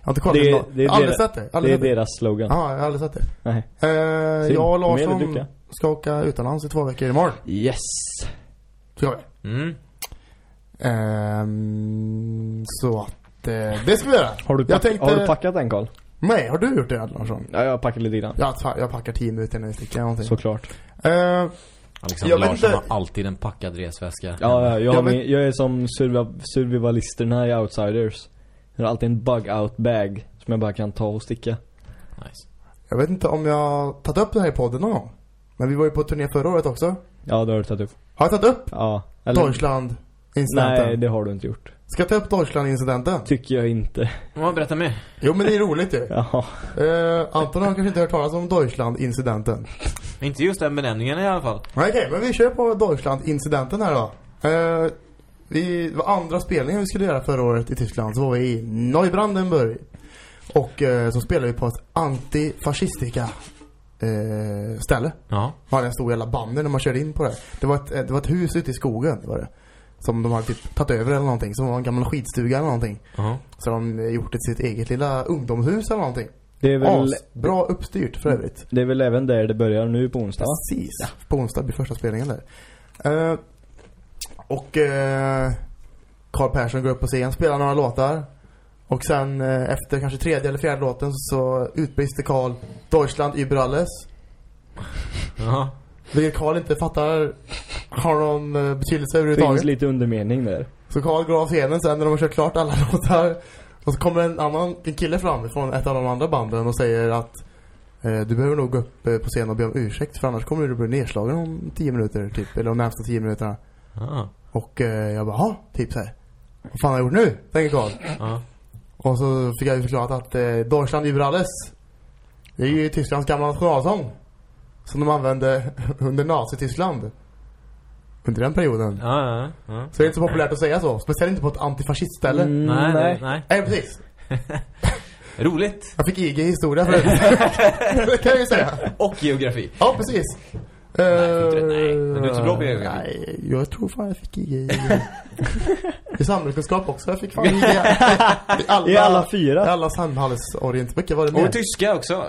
Jag har inte kollat Det, det, är- det är aldrig deras, sett det. det Aldrig är det. deras slogan. Ja, jag har aldrig sett det. Nej. Eh, jag och är Larsson ska åka utomlands i två veckor imorgon. Yes. Ska vi. Mm. Ehm, så att... Eh, det ska vi göra. Har du, jag pack, tänkte... har du packat den Karl? Nej, har du gjort det Larsson? Ja, jag har packat lite grann. Jag, jag packar tio minuter innan vi sticker någonting. Såklart. Eh, Alexander Jag Larsson inte- har alltid en packad resväska. Ja, ja jag, Jag jag är som survival, survivalisterna i Outsiders. Jag har alltid en bug-out bag som jag bara kan ta och sticka. Nice. jag vet inte om jag har tagit upp det här i podden någon gång. Men vi var ju på turné förra året också. Ja, det har du tagit upp. Har jag tagit upp Ja. Deutschland incidenten? Nej, det har du inte gjort. Ska jag ta upp Deutschland incidenten? Tycker jag inte. Vad berätta mer. Jo men det är roligt ju. Ja. Eh, Anton har kanske inte hört talas om Deutschland incidenten. Inte just den benämningen i alla fall. Nej okej, men vi kör på Deutschland incidenten här då. Eh, vi, det var andra spelningen vi skulle göra förra året i Tyskland. Så var vi i Neubrandenburg. Och eh, så spelade vi på ett antifascistika eh, ställe. Ja. Man hade en stor jävla banner när man körde in på det. Det var ett, eh, det var ett hus ute i skogen var det. Som de hade typ tagit över eller någonting. Som var en gammal skidstuga eller någonting. Ja. Så de eh, gjort ett sitt eget lilla ungdomshus eller någonting. Det är väl, As, bra uppstyrt för övrigt. det är väl även där det börjar nu på onsdag? Precis. På onsdag blir första spelningen där. Eh, och eh, Carl Persson går upp på scen, spelar några låtar. Och sen eh, efter kanske tredje eller fjärde låten så utbrister Carl Deutschland über alles. Ja. Vilket Carl inte fattar har någon eh, betydelse Det överhuvudtaget. finns lite undermening där. Så Carl går av scenen sen när de har kört klart alla låtar. Och så kommer en annan en kille fram från ett av de andra banden och säger att eh, du behöver nog gå upp eh, på scen och be om ursäkt för annars kommer du bli nedslagen om 10 minuter typ. Eller de närmsta 10 minuterna. Ja. Och eh, jag bara, "Ha?" typ så här. Vad fan har jag gjort nu? Tänker Carl. Ja. Och så fick jag ju förklarat att eh, Deutschland über alles. Det är ju Tysklands gamla nationalsång. som de använde under Nazityskland. Under den perioden. Ja, ja, ja. Så det är inte så populärt att säga så. Speciellt inte på ett antifascistställe. Mm, Nej, nej, nej. nej. Nej, precis. Roligt. Jag fick IG i historia förut. det kan jag ju säga. Och geografi. Ja, precis. Nej, du det? Nej. Men du är inte bra på Eh, geografi. Nej, jag tror fan jag fick IG i... I samhällskunskap också. Jag fick fan IG. I alla, I alla I fyra. alla samhällsorienteringar. Vilka var det Och mer? tyska också.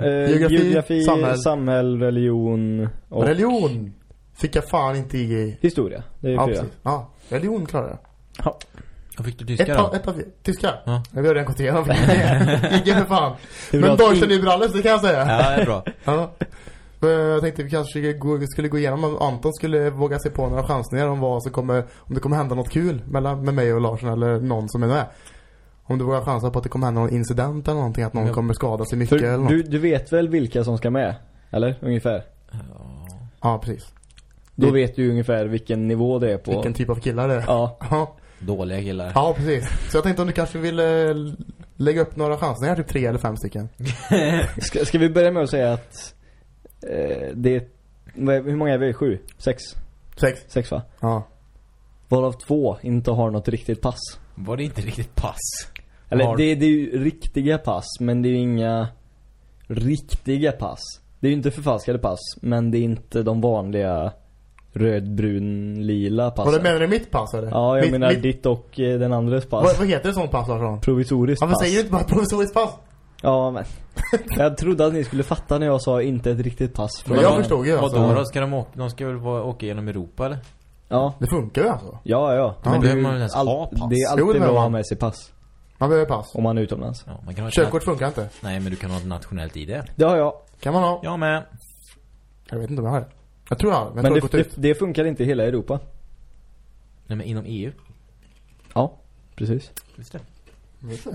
Eh, Geografi, geografi, samhäll. samhäll. religion och Religion fick jag fan inte IG i. historia. Det är Ja, fyra. precis. Ja, religion klarade jag. Ja. Vad fick du Ett tyska av, då? ett av tyska. Ja. Jag har redan gått igenom. IG för fan. Men Deutsche Liberales, det kan jag säga. Ja, det är bra. Ja. Men jag tänkte vi kanske skulle gå, igenom om Anton skulle våga sig på några chansningar om vad som kommer, om det kommer hända något kul mellan, med mig och Larsson eller någon som är med. Om du vågar chansa på att det kommer hända någon incident eller någonting, att någon Ja. kommer skada sig mycket eller För något. du, du vet väl vilka som ska med? Eller? Ungefär. Ja, precis. Då Det- vet du ungefär vilken nivå det är på. Vilken typ av killar det är. Ja. Ja. Dåliga killar. ja, precis. Så jag tänkte om du kanske ville lägga upp några chansningar, typ tre eller fem stycken. Ska, ska vi börja med att säga att eh, det är, hur många är vi? Sju? Sex? Sex. Sex va? Ja. Varav två inte har något riktigt pass. Var det inte riktigt pass? Eller Har- det, det är ju riktiga pass, men det är ju inga riktiga pass. Det är ju inte förfalskade pass, men det är inte de vanliga röd, brun, lila passen. Vad menar du mitt pass eller? Ja, jag mitt, menar mitt, ditt och eh, den andres pass. vad, vad heter det sånt pass Larsson? Provisoriskt Varför pass. säger du inte bara provisoriskt pass? Ja, men. jag trodde att ni skulle fatta när jag sa inte ett riktigt pass. Men jag förstod ju alltså. Vadå då? Ska de åka, de ska väl vara- åka genom Europa eller? Ja, Det funkar ju alltså. ja, ja. Ja, Men det behöver ju man ens all- ha pass? Det är alltid det bra att ha med sig pass. Man behöver pass. Om man är utomlands. Ja, man kan ha Körkort funkar inte. Nej, men du kan ha ett nationellt ID. Det har jag. Kan man ha. Jag med. Jag vet inte om jag har det. Jag tror jag har det, men, Men det, tror det gått det, ut. det funkar inte i hela Europa. Nej, men inom EU. Ja, precis. Just det. Vet du?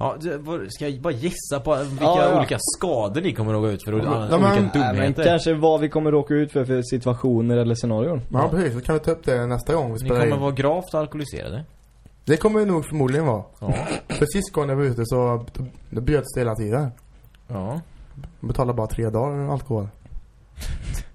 Ja, det, ska jag bara gissa på vilka Ja, ja. olika skador ni kommer att råka ut för? Och Ja, olika men- dumheter? kanske vad vi kommer råka ut för för situationer eller scenarion. Ja, precis. Så kan vi ta upp det nästa gång vi Ni spelar kommer in. vara gravt alkoholiserade. Det kommer vi nog förmodligen vara. Ja. För sist gången jag var ute så då bjöds det hela tiden. Ja. Jag betalade bara tre dagar alkohol.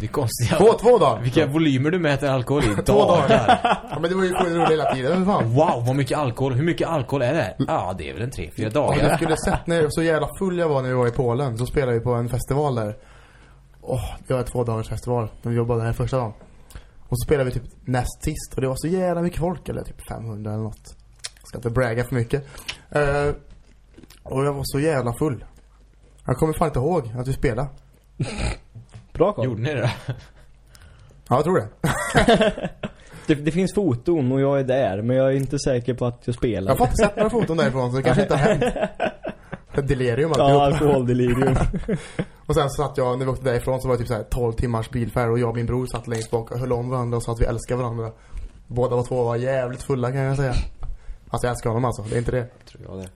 Det är konstiga. Två, två dagar! Vilka volymer du mäter alkohol i. Två dagar. Ja, men det var ju roligt hela tiden, fan. Wow, vad mycket alkohol. Hur mycket alkohol är det? Ja, det är väl en tre, fyra dagar. jag skulle sett när jag så jävla full jag var när vi var i Polen. Så spelade vi på en festival där. Åh, det var två dagars festival. När vi jobbade här första dagen. Och så spelade vi typ näst sist. Och det var så jävla mycket folk. Eller typ 500 eller något. Jag ska inte bragga för mycket. Eh, och jag var så jävla full. Jag kommer fan inte ihåg att vi spelade. Bra koll. Gjorde ni det? Ja, jag tror det. Det, det finns foton och jag är där, men jag är inte säker på att jag spelar. Jag har inte sett några foton därifrån så det kanske inte har hänt. Delirium Ja, alltihop. alkoholdelirium. Och sen så satt jag, när vi åkte därifrån så var det typ så här 12 timmars bilfärd och jag och min bror satt längst bak och höll om varandra och sa att vi älskar varandra. Båda var två var jävligt fulla kan jag säga. Alltså jag älskar honom alltså, det är inte det. Tror jag det.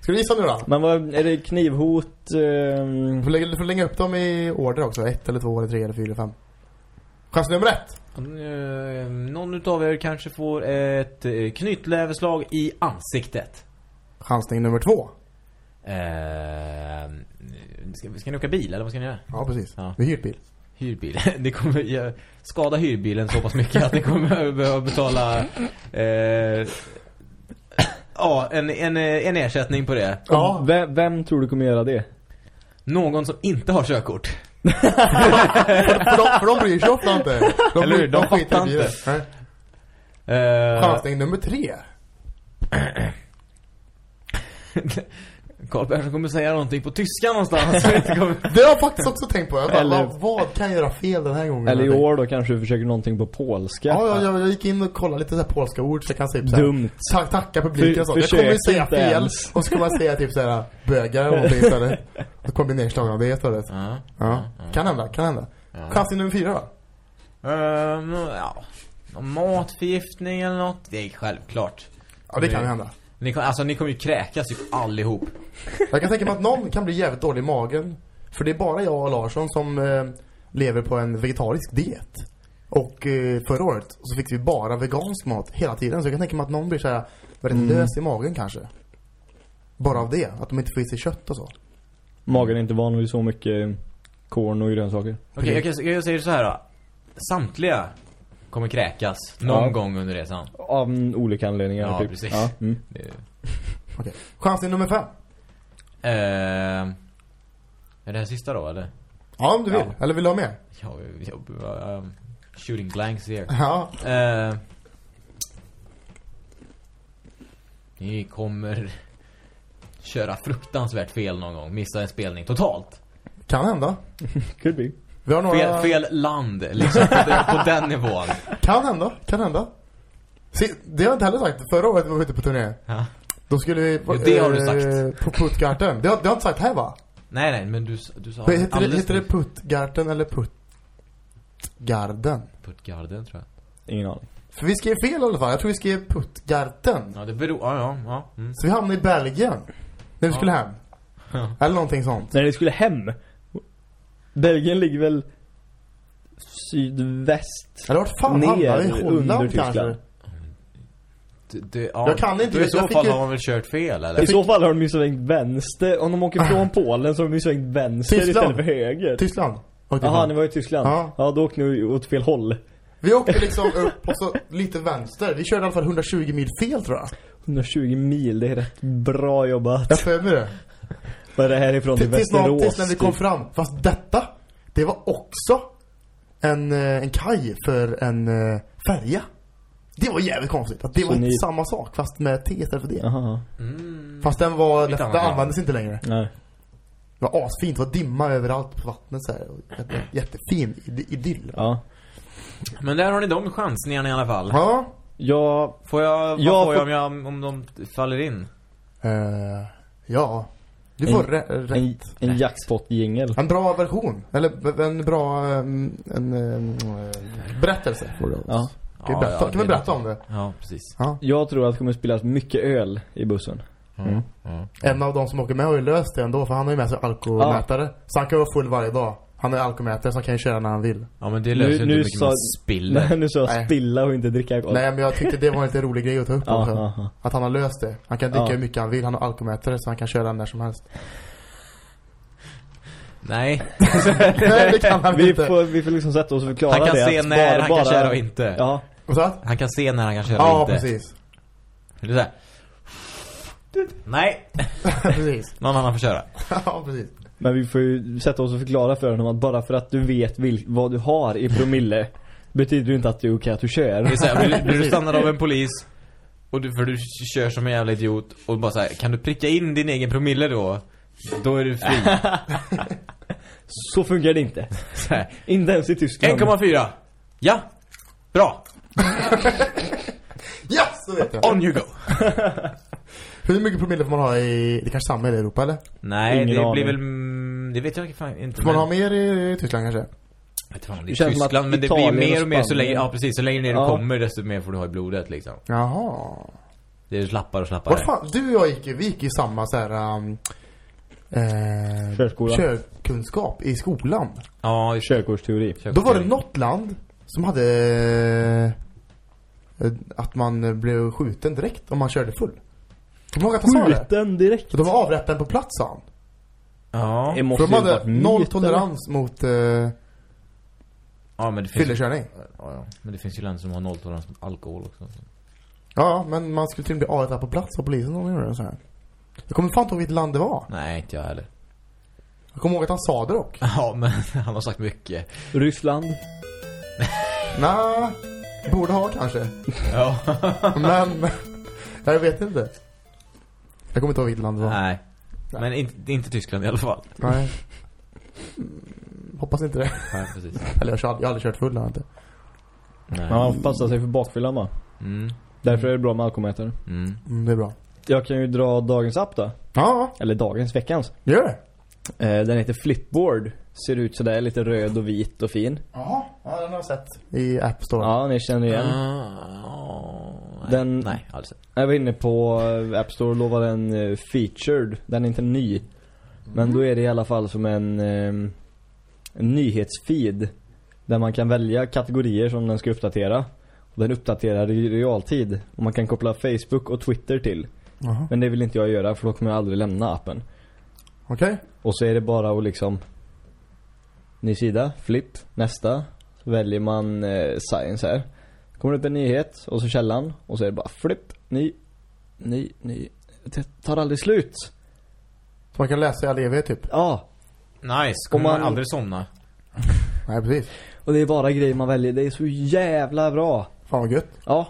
Ska du gissa nu då? Men vad, är det knivhot? ehm, Du får, lägga, du får lägga upp dem i order också. Ett eller två eller tre eller fyra eller fem. Chans nummer ett. Eh, någon utav er kanske får ett eh, knytläveslag i ansiktet. Chansning nummer två. Eh, ska, ska ni åka bil eller vad ska ni göra? Ja, precis. Ja. Vi hyrt bil. Hyrbil. Det kommer skada hyrbilen så pass mycket att ni kommer behöva betala eh, ja, en, en, en ersättning på det. Ja. Vem, vem tror du kommer göra det? Någon som inte har körkort. för, de, för de bryr sig ofta inte. De, Eller hur? De skiter i fattar bilen. inte. Nej. Eh, Chansning nummer tre. Carl Persson kommer säga någonting på tyska någonstans. så kommer- Det har jag faktiskt också tänkt på. Jag bara, Eller- vad, kan jag göra fel den här gången? Eller i år då kanske du försöker någonting på polska? Ja, ja, jag, jag gick in och kollade lite så här polska ord så jag kan säga typ så här, Dumt. ta, tacka publiken För- och sånt. Jag kommer ju säga fel ens. och så kommer jag säga typ så här bögar eller någonting istället. Så kommer bli nedslagen av det istället. Ja. Ja, kan hända, kan hända. Ja. Chansning nummer fyra då? Ehm, ja. Någon matförgiftning eller något. Det är självklart. Ja, det kan ju hända. Ni, kom- alltså ni kommer ju kräkas typ allihop. Jag kan tänka mig att någon kan bli jävligt dålig i magen. För det är bara jag och Larsson som eh, lever på en vegetarisk diet. Och eh, förra året så fick vi bara vegansk mat hela tiden. Så jag kan tänka mig att någon blir så här väldigt Mm. lös i magen kanske. Bara av det. Att de inte får i sig kött och så. Magen är inte van vid så mycket korn och grönsaker. Okej, jag, kan, jag säger så här då. Samtliga kommer kräkas någon Ja. gång under resan. Av olika anledningar Ja, typ. precis. Ja, mm. Det, Okej. Chansning nummer fem. eh, är det här sista då, eller? Ja, om du vill. Ja. Eller vill du ha mer? Ja, um, shooting blanks here. Ja. Eh, ni kommer köra fruktansvärt fel någon gång. Missa en spelning totalt. Kan hända. Could be. Vi har några... Fel, fel land, liksom. På den, på den nivån. Kan hända. Kan hända. Se, det har jag inte heller sagt. Förra året var vi ute på turné. Ja. Då skulle vi... Jo, det har du eh, sagt. På Puttgarten. Det har, det har jag inte sagt här va? Nej, nej, men du, du sa heter, det, alldeles heter det. Puttgarten eller Puttgarden? Puttgarden, tror jag. Ingen aning. För vi skrev fel i alla fall. Jag tror vi skrev Puttgarten. Ja, det beror... Ja, ja, ja. Mm. Så vi hamnade i Belgien. När vi Ja. skulle hem. Ja. Eller någonting sånt. När ni skulle hem. Belgien ligger väl sydväst. Eller vart fan Ner hamnade vi? under Holland Tyskland. kanske? Det, det, ja, Jag kan inte då I så fick fall ju- har man väl kört fel, eller? I så fall har de ju svängt vänster. Om de åker från Polen så har de ju svängt vänster Tyskland. istället för höger. Tyskland. Åkte Jaha, ni var i Tyskland. Ja. Ja. då åkte ni åt fel håll. Vi åkte liksom upp och så lite vänster. Vi körde i alla fall 120 mil fel tror jag. 120 mil, det är rätt bra jobbat. Jag för mig det. Vad är det härifrån till Västerås? tills när vi kom typ. fram. Fast detta, det var också en, eh, en kaj för en eh, färja. Det var jävligt konstigt. Att det Så var inte ni- samma sak fast med T istället för D. Mm. Fast den var, Lite den, användes inte längre. Nej. Det var asfint, det var dimma överallt på vattnet så här. Jättefin id- idyll. Ja. Men där har ni de chansningarna i alla fall. Ja. Jag... Får jag, vad Ja, får jag om, jag, om de faller in? Eh, ja. Du får En- rä- rätt. En, en jackpot-jingel. En bra version. Eller en bra en, um, berättelse. Får du. Ja. Kan vi berätta, kan vi berätta om det? Ja, precis. Ja. Jag tror att det kommer spelas mycket öl i bussen. Ja, Mm. ja. En av de som åker med har ju löst det ändå för han har ju med sig alkomätare. Så han kan vara full varje dag. Han är alkomätare så han kan ju köra när han vill. ja, men det löser Nu- inte nu mycket sa- man spiller. Nej, nu sa jag spilla och inte dricka alkohol. Nej men jag tyckte det var en lite rolig grej att ta upp Ja, också. ja, ja. Att han har löst det. Han kan dricka Ja. hur mycket han vill. Han har alkomätare så han kan köra när som helst. Nej. Nej det kan han Vi inte. får, vi får liksom sätta oss och förklara Han kan det. se att när bara- han kan köra och inte. Ja. Och så? Han kan se när han kan köra och Ja inte. precis. Det är så här. Nej. precis. Någon annan får köra. ja precis. Men vi får ju sätta oss och förklara för honom att bara för att du vet vil- vad du har i promille betyder ju inte att det är okej att du kör. Det är så här, blir, blir du stannad av en polis och du, för du kör som en jävla idiot och bara så här, kan du pricka in din egen promille då? Då är du fri. Så funkar det inte. Inte ens i Tyskland. 1,4. Ja. Bra. Ja, så vet jag. On you go. Hur mycket promille får man ha i, det kanske är samma i Europa eller? Nej, Ingen det aning. blir väl... Det vet jag fan inte. Får man men- ha mer i, i Tyskland kanske? Jag vet fan om det Det är som Tyskland, men det blir mer och och mer så länge, ja precis, så länge ner du Ja. kommer desto mer får du ha i blodet liksom. Jaha. Det är slappare och slappare. Vart fan, du och jag gick vi gick ju samma så här um, eh, Körskola. körkunskap i skolan. Ja, i Körkortsteori. Då var det något land som hade eh, att man blev skjuten direkt om man körde full. Kommer du ihåg att han sa det? Skjuten direkt. Så de var avrättade på plats sa han. Ja. Det För måste de ju hade varit noll tolerans mot eh, Ja, men det finns fyllekörning. Ja, ja. Men det finns ju länder som har nolltolerans mot alkohol också. Ja, men man skulle till och med bli avrättad på plats av polisen om man gjorde det så här. Jag kommer fan inte ihåg vilket land det var. Nej, inte jag heller. Jag kommer ihåg att han sa det dock. Ja, men han har sagt mycket. Ryssland. Nej, borde ha kanske. Ja. Men, jag vet inte. Jag kommer inte ihåg vilket land det var. Nej. Men inte, inte Tyskland i alla fall. Nej. Mm, Hoppas inte det. Nej, precis. Eller jag har aldrig, jag har aldrig kört full, har jag inte. Nej. Man får passa sig för bakfyllan bara. Mm. Därför är det bra med alkoholmätare. Mm. Mm, det är bra. Jag kan ju dra dagens app då. Ja, Eller dagens, veckans. gör det. Eh, den heter Flipboard. Ser ut sådär lite röd och vit och fin. Jaha, ja, den har jag sett. I App Store. Ja, ni känner igen. Ah, nej. Den- Nej, alltså. Jag var inne på eh, App Store och lovade den eh, featured. Den är inte ny. Men då är det i alla fall som en, eh, en nyhetsfeed. Där man kan välja kategorier som den ska uppdatera. Och den uppdaterar i realtid. Och man kan koppla Facebook och Twitter till. Jaha. Men det vill inte jag göra för då kommer jag aldrig lämna appen. Okej? Och så är det bara att liksom Ny sida, flipp, nästa Så väljer man eh, science här Kommer det upp en nyhet och så källan Och så är det bara flipp, ny, ny, ny Det tar aldrig slut Så man kan läsa i all evighet typ? Ja, Nice, kommer Om man man- aldrig somna. Nej, precis. och det är bara grejer man väljer Det är så jävla bra Fan vad gött. Ja,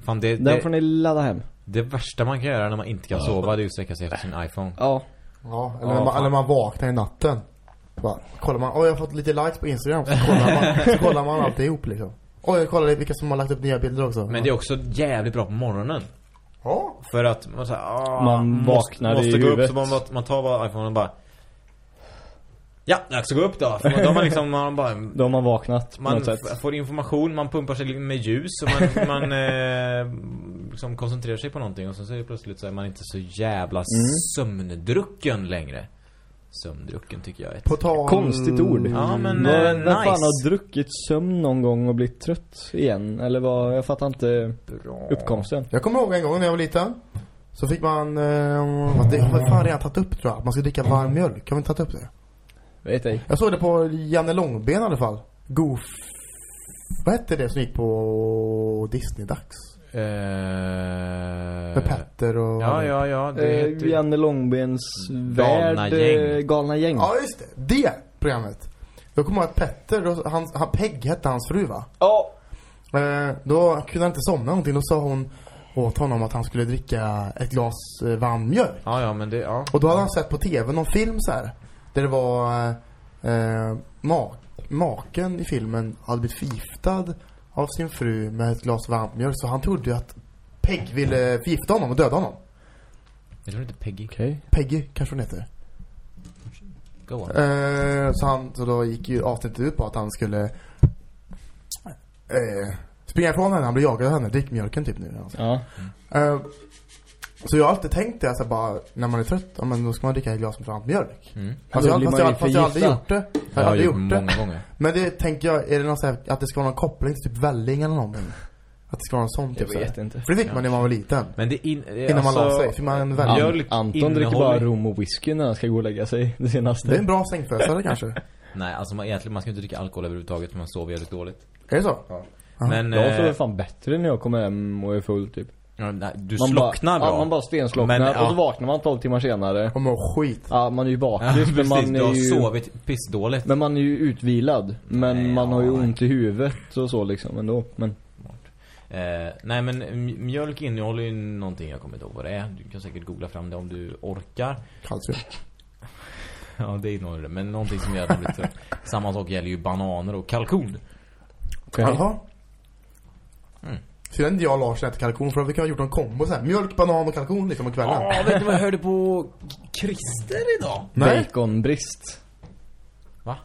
Fan, det, den får det, ni ladda hem det värsta man kan göra när man inte kan sova, det är att sträcka sig efter sin iPhone. Ja, Ja, eller, Ja, när man, eller man vaknar i natten. Bara, kollar man, oj jag har fått lite likes på Instagram. Så kollar man, så kollar man alltihop liksom. Oj, jag kollar vilka som har lagt upp nya bilder också. Men det är också jävligt bra på morgonen. Ja. För att man så här, ah, Man vaknar måste, i måste gå upp huvudet. så man, man tar bara iPhone och bara Ja, dags att gå upp då. För då har man liksom, man bara då har man vaknat på man något sätt får information, man pumpar sig med ljus och man, man eh, liksom koncentrerar sig på någonting och sen så är det plötsligt så är man inte så jävla Mm. sömndrucken längre. Sömndrucken tycker jag är ett... På tal... Konstigt ord. Ja, men Vad- eh, Vem fan nice. har druckit sömn någon gång och blivit trött igen? Eller vad, jag fattar inte Bra. uppkomsten Jag kommer ihåg en gång när jag var liten. Så fick man, eh, vad det har fan redan tagit upp tror jag. Man ska dricka varm mjölk. Har vi inte tagit upp det? Vet ej Jag såg det på Janne Långben i alla fall. Goof... Vad hette det som gick på Disney-dags? Eh, Med Petter och... Ja, ja, ja. Det eh, heter... Janne Långbens Galna värld, gäng. eh, Galna gäng Ja, just det. Det programmet. Jag kommer ihåg att Petter, han, han, Peg hette hans fru va? Ja Eh, då kunde han inte somna någonting. Då sa hon åt honom att han skulle dricka ett glas eh, varm mjölk. Ja, ja, men det, ja. Och då hade han sett på tv någon film så här. Där det var eh, ma maken i filmen hade blivit förgiftad av sin fru med ett glas varmt mjölk. Så han trodde ju att Peg ville förgifta honom och döda honom. Jag tror inte Peggy. Okej Peggy kanske hon heter. Go on. Eh, så, han, så då gick ju avsnittet ut på att han skulle eh, springa ifrån henne. Han blev jagad av henne. Drick mjölken typ nu. Alltså. Ja Eh, så jag har alltid tänkt det, alltså bara när man är trött, ja, men då ska man dricka ett glas med varmt mjölk. Mm. Fast jag, fast man jag, fast jag har aldrig gjort det. Jag Jag har aldrig gjort gjort det. många gånger. Men det tänker jag, är det någon så här, att det ska vara någon koppling till typ välling eller någonting? Att det ska vara någon sån Jag typ så här. vet inte För det fick man när man var liten. Men det in, Innan man la sig, fick man en välling. Mjölk Anton dricker bara rom och whisky när han ska gå och lägga sig det senaste Det är en bra sängfösare kanske. Nej, alltså man, egentligen, man ska inte dricka alkohol överhuvudtaget för man sover jävligt dåligt. Är det så? Ja. Men... Jag sover Eh, fan bättre när jag kommer hem och är full typ ja, nej, du man slocknar bara, bra. Ja, man bara stenslocknar Men, ja. och så vaknar man 12 timmar senare Och mår skit. Ja, man är ju Ja, bakis men precis, man du är har ju sovit pissdåligt. Men man är ju utvilad Men Nej, man har ju ja. ont i huvudet och så liksom ändå Men Eh, nej men mjölk innehåller ju någonting, jag kommer inte ihåg vad det är. Du kan säkert googla fram det om du orkar. Kalcium. Ja, det innehåller det. Men någonting som gör blir trött. Samma sak gäller ju bananer och kalkon. okej Jaha. Mm. Så inte jag och Lars äter kalkon för vi kan ha gjort någon kombo så här. Mjölk, banan och kalkon liksom på kvällen. Ja, vet du vad jag hörde på Christer idag? Nej. Baconbrist Va?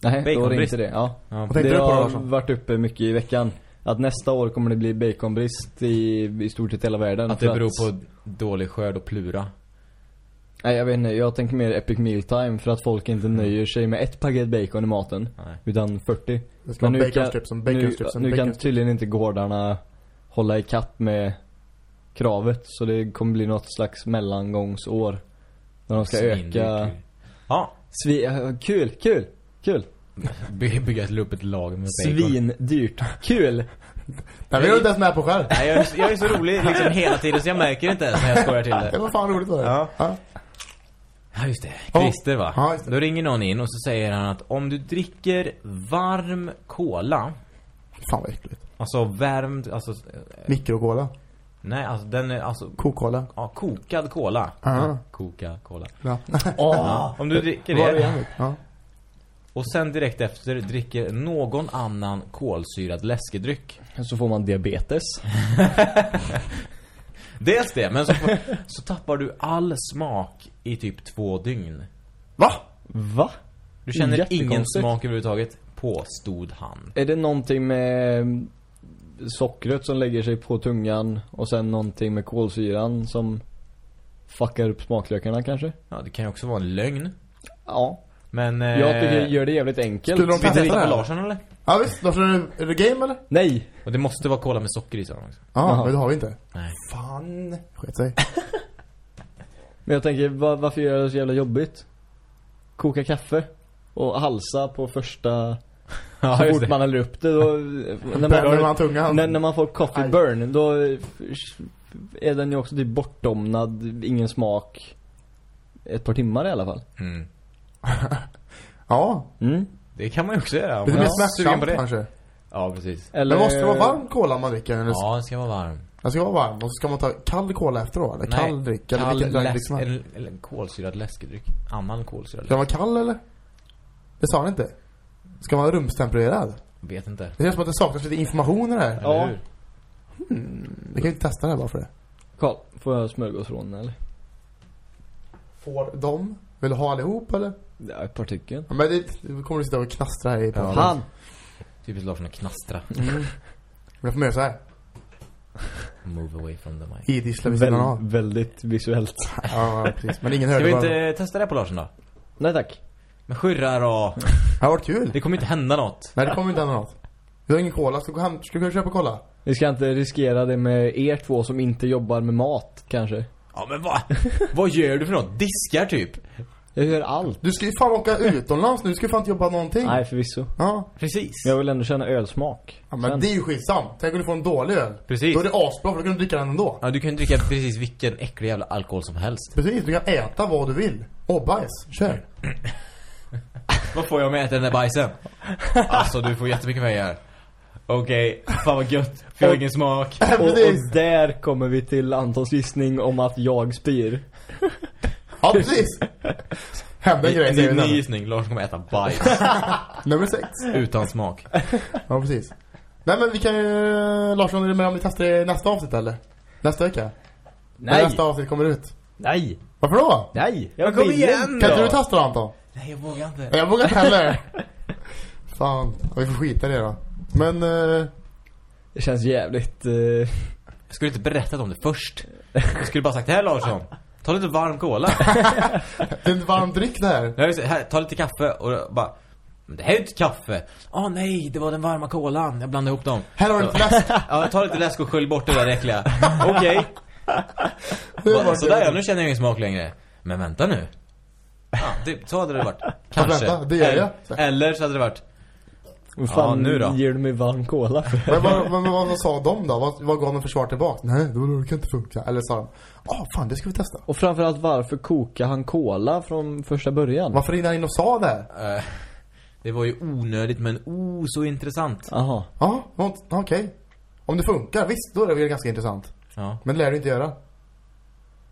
Nej, då Baconbrist? ringde det, ja Ja. Vad tänkte Det du på då, har Larsson? varit uppe mycket i veckan Att nästa år kommer det bli baconbrist i, i stort sett hela världen Att det beror på dålig skörd och plura. Nej jag vet inte, jag tänker mer epic meal time För att folk inte nöjer sig med ett paket bacon i maten Nej. Utan 40 Det ska vara baconstrips som nu, baconstrips som nu kan tydligen inte gårdarna hålla i kapp med kravet Så det kommer bli något slags mellangångsår När de ska Svindyrt. öka Ja. Svi Kul, kul, kul By- Bygga upp ett lager med bacon. Svindyrt, kul! Nej, vi är inte ens med på själv. Nej, jag är, jag är så rolig liksom hela tiden så jag märker inte ens när jag skojar till Det det. var fan roligt var det. Ja. ja. Ja, just det. Christer va? Ja, just det. Då ringer någon in och så säger han att om du dricker varm cola, Fan vad äckligt. Alltså värmd, alltså... eh, Mikrokola. Nej, alltså den är alltså... Kokola. Ja, kokad cola. Ja. Kokad cola. Ja. Ja, om du dricker Vad är det det? Ja. och sen direkt efter dricker någon annan kolsyrad läskedryck. Så får man diabetes Dels det, men så, så tappar du all smak i typ två dygn. Va? Va? Du känner ingen smak överhuvudtaget, påstod han. Är det någonting med sockret som lägger sig på tungan och sen någonting med kolsyran som fuckar upp smaklökarna kanske? Ja, det kan ju också vara en lögn. Ja. Men... Eh, Jag tycker gör det jävligt enkelt. Skulle de testa det på här? Larsson eller? Ja visst, Lars, är det, är det game eller? Nej! Och det måste vara cola med socker i så också. Ja, men det har vi inte. Nej. Fan. Sket sig. Men jag tänker, va- varför gör det så jävla jobbigt? koka kaffe och halsa på första Ja, så fort det. man häller upp det då när man tungan? när, när man får coffee Aj. burn då är den ju också typ bortdomnad, ingen smak ett par timmar i alla fall. Mm. Ja, Mm. Det kan man ju också göra. är sugen på smärtsamt det. kanske. Ja, precis. Eller Men måste det vara varm cola man dricker? Eller? Ja, den ska vara varm. Den ska vara varm. Och så ska man ta kall efter då? Eller kall dryck? Eller kall vilken dryck läsk, man eller, eller en kolsyrad läskedryck. Annan kolsyrad Ska den vara kall eller? Det sa han inte. Ska man vara rumstempererad? Vet inte. Det känns som att det saknas lite information i det här. Ja. Hur? Vi kan ju inte testa det här bara för det. Karl, får jag smörgåsrån eller? Får de? Vill du ha allihop eller? Ja, ett par stycken. Ja, men det, det kommer du sitta och knastra här i podden. Han! Typiskt Larsson att knastra. Mm. Jag får göra så här. Move away from the mic. Idissla vid sidan av. väldigt visuellt. Ja, precis. Men ingen Ska hörde vi vad- inte testa det på Larsson då? Nej tack. Men skyrrar och... Det har varit kul. Det kommer inte hända något. Nej, det kommer inte hända något. Vi har ingen cola. Ska du gå hem? Ska du köpa cola? Vi ska inte riskera det med er två som inte jobbar med mat, kanske. Ja men vad? vad gör du för något? Diskar typ? Jag gör allt. Du ska ju fan åka utomlands nu. Du ska ju fan inte jobba någonting. Nej, förvisso. Ja. Precis. Jag vill ändå känna ölsmak. ja men Sen. det är ju skitsamt. Tänk om du får en dålig öl. Precis. Då är det asbra för då kan du dricka den ändå. Ja, du kan dricka precis vilken äcklig jävla alkohol som helst. Precis, du kan äta vad du vill. Och bajs. Kör. Vad får jag om jag äter den där bajsen? Alltså, du får jättemycket pengar. Okej, fan vad gött. För jag har ingen smak. Och, och där kommer vi till Antons gissning om att jag spyr. Ja, precis. Hände en grej Det är en ny gissning. Lars kommer äta bajs. Nummer sex. Utan smak. Ja, precis. Nej men vi kan ju... Larsson, är du med om vi testar det i nästa avsnitt eller? Nästa vecka? När Nej! nästa avsnitt kommer ut. Nej! Varför då? Nej! Men kom igen. Kan inte du testa då Anton? Nej, jag vågar inte. Jag vågar inte heller. Fan, vi får skita i det då. Men, eh, Det känns jävligt... eh, Jag skulle inte berättat om det först. Jag skulle bara sagt, här Larsson. Ta lite varm cola. det är en varm dryck det här. Vill säga, här, ta lite kaffe och bara... Men det här är ju inte kaffe. Åh nej, det var den varma kolan. Jag blandade ihop dem. Här har du lite läsk. Ja, ta lite läsk och skölj bort det där äckliga. Okej. Det var Sådär ja, nu känner jag ingen smak längre. Men vänta nu. Ja, det, så hade det varit. Kanske. vänta, det gör jag. Eller, eller så hade det varit... Vad fan Ja, nu då? ger du mig varm cola för? Men vad, men, vad, vad sa de då? Vad, vad gav de för svar tillbaka? Nej, det, kan inte funka. Eller sa de, ah fan det ska vi testa. Och framförallt varför kokar han cola från första början? Varför ringde han in och sa det? eh, det var ju onödigt men oh så intressant. Jaha. Ja, okej. Om det funkar, visst, då är det väl ganska intressant. Ja. Men det lär du inte göra.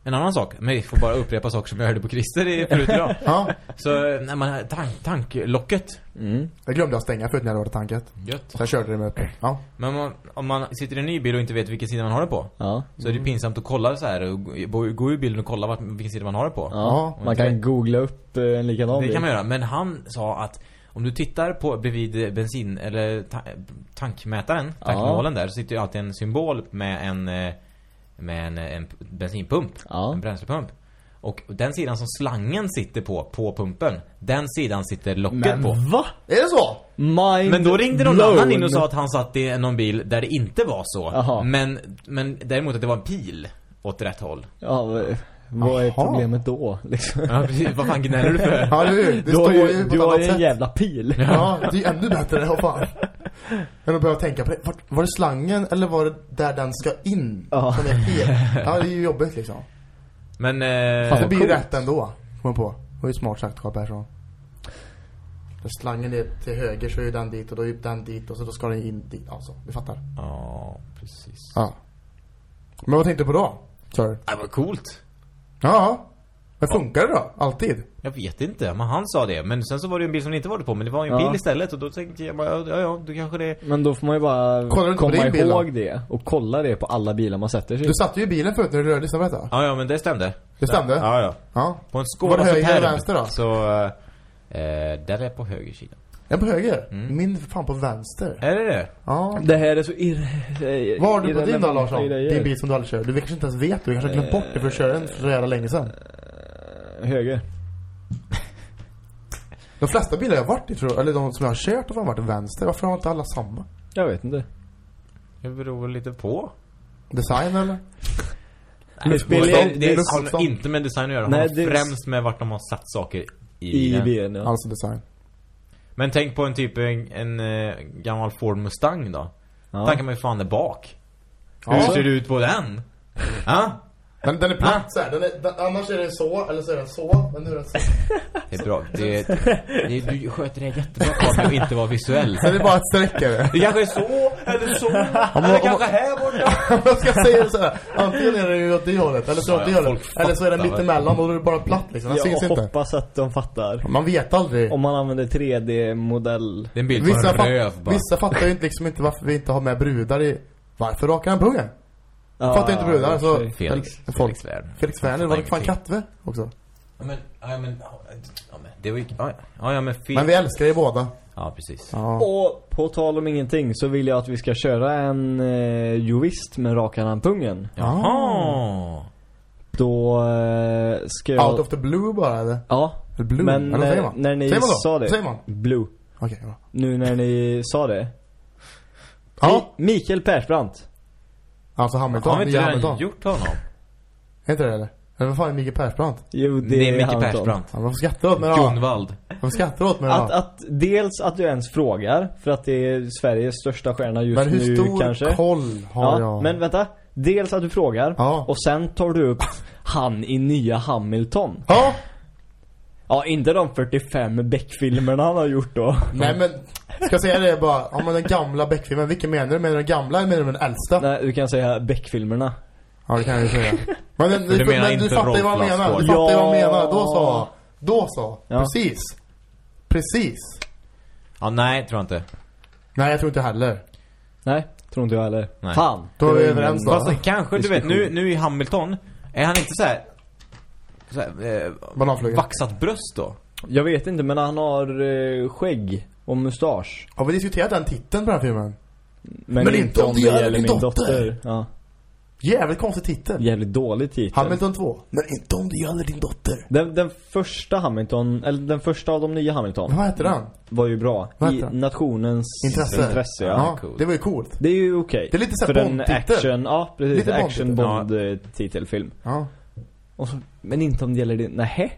En annan sak, men vi får bara upprepa saker som jag hörde på Christer i förut idag. Ja, Så när man, tank, tanklocket. Mm. jag glömde jag stänga förut när jag hade tanket. Gött. Så jag körde det med öppet. Ja. Men om man, om man sitter i en ny bil och inte vet vilken sida man har det på. Ja. Så är det pinsamt att kolla så här och gå- ur bilen och kolla vart, vilken sida man har det på. Ja, man kan googla upp eh, en likadan Det bil. kan man göra, men han sa att om du tittar på bredvid bensin eller ta, tankmätaren, tankmålen där, så sitter ju alltid en symbol med en eh, med en, en bensinpump, Ja. en bränslepump. Och den sidan som slangen sitter på, på pumpen, den sidan sitter locket på. va? Är det så? Mind Men då ringde någon blown. annan in och sa att han satt i någon bil där det inte var så. Men, men däremot att det var en pil åt rätt håll. Ja, vad- är problemet då liksom? Ja, precis. Vad fan gnäller du för? Ja, hur? Det du står har ju ju, du har ju en sätt. jävla pil. Ja, det är ju ännu bättre, vad fan. Än att börja tänka på det. Vart, var det slangen eller var det där den ska in? Ja. Som är fel? Ja, det är ju jobbigt liksom. Men... Eh, Fast det blir ju rätt ändå. Kom på. Det var ju smart sagt Carl Persson. För slangen är till höger så är ju den dit och då är ju den dit och så då ska den in dit. Alltså, du fattar. Ja, precis. Ja. Men vad tänkte du på då? Sorry. Det var coolt. Ja. Men funkar det då? Alltid? Jag vet inte, men han sa det. Men sen så var det ju en bil som inte var det på, men det var ju en Ja. bil istället. Och då tänkte jag bara, ja, ja, då kanske det... Men då får man ju bara Kollar du inte på komma din bil då? ihåg det. Och kolla det på alla bilar man sätter sig i. Du satt ju i bilen förut när du rörde dig, berätta. Ja, ja, men det stämde. Det stämde? Ja, ja. Ja. På en Var Skoda det höger eller vänster då? Så, eh, där är på höger sida. Jag är på höger. Mm. Min för fan på vänster. Är det det? Ja. Det här är så irr... Vad har du på din då Larsson? Din bil som du aldrig kör. Du kanske inte ens vet. Du kanske har glömt bort det för att köra den för så jävla länge sedan. Höger. De flesta bilar jag har varit i tror jag, eller de som jag har kört har varit vänster. Varför har inte alla samma? Jag vet inte. Det beror lite på. Design eller? Det spelar det, det, har inte med design att göra. Det Nej, det- främst med vart de har satt saker I den. bilen, ja. Alltså design. Men tänk på en typ en, en eh, gammal Ford Mustang då. ja. Tankar man ju fan är bak. Ja. Hur ser det ut på den? Ja, Den, den är platt såhär. Den är, den, annars är den så, eller så är den så. Men nu är den så. det är bra. Det, det, du sköter det jättebra med att inte vara visuell. Är det bara ett streck är det. Det kanske är så, eller så, men- eller om- kanske här borta. Jag ska säga det såhär. Antingen är den ju åt det hållet, eller så åt det Ja, hållet. Eller så är den fattar, mittemellan och då är det bara platt liksom. Den syns Jag inte. hoppas att de fattar. Man vet aldrig. Om man använder 3D-modell. Det är en bild på Vissa, en fat, röv bara. vissa fattar ju inte, liksom inte varför vi inte har med brudar i... Varför rakar han pungen? Fattar inte brudar, i och för så... sig. Felix, Folk. Felix Värn. Felix Werner, var det fan Katve också? Ja men, ja men, ja men, det var ju, ja ja, ja men fel. Men vi älskar ju båda. Ja precis. Ja. Och på tal om ingenting så vill jag att vi ska köra en eh, jurist med rakar han pungen. Jaha. Då eh, ska jag... Out of the blue bara eller? Ja. Blue? Men eller när, när ni säger man då? sa det. Säger man? Blue. Okej, bra. Nu när ni sa det. Ja. Mi- Mikael Persbrandt. Alltså Hamilton, Har vi inte redan gjort honom? Är inte det eller? Eller vad fan är Mikael Persbrandt? Jo, det, Det är Micke. Persbrandt. Ja, varför skrattar du åt mig då? Gunvald. Varför skrattar du åt mig Att, då? att dels att du ens frågar, för att det är Sveriges största stjärna just Men hur nu stor kanske. koll har ja, jag? men vänta. Dels att du frågar, Ja. och sen tar du upp han i nya Hamilton. Ja! Ja, inte de 45 Beck-filmerna han har gjort då. Nej men, ska jag säga det bara? Ja men den gamla Beck-filmen, vilken menar du? Menar du den gamla eller menar du den äldsta? Nej, du kan säga Beck-filmerna. Ja det kan jag ju säga. Men, den, du menar men inte du fattar ju vad Rolf menar. Du Lassgård? fattar ju vad Ja. menar. Då så. Då så. Ja. Precis. Precis. Ja, nej, tror jag inte. Nej jag tror inte heller. Nej, tror inte jag heller. Nej. Fan. Då är vi överens då. Fast kanske, du vet, nu, nu i Hamilton, är han inte så här, så här eh, vaxat bröst då? Jag vet inte, men han har eh, skägg och mustasch. Har vi diskuterat den titeln på den här filmen? Men, Men inte om det gäller min dotter. Ja. Jävligt konstig titel. Jävligt dålig titel. Hamilton 2. Men inte om det gäller din dotter. Den, den första Hamilton, eller den första av de nya Hamilton, Vad heter den? var ju bra. Vad I nationens Intresse. intresse ja. Ja, coolt. det var ju coolt. Det är ju okej. Det är lite så här För en action, ja precis. Lite action Bond-titel. Bond titelfilm. Ja. Och så, men inte om det gäller din, nähä?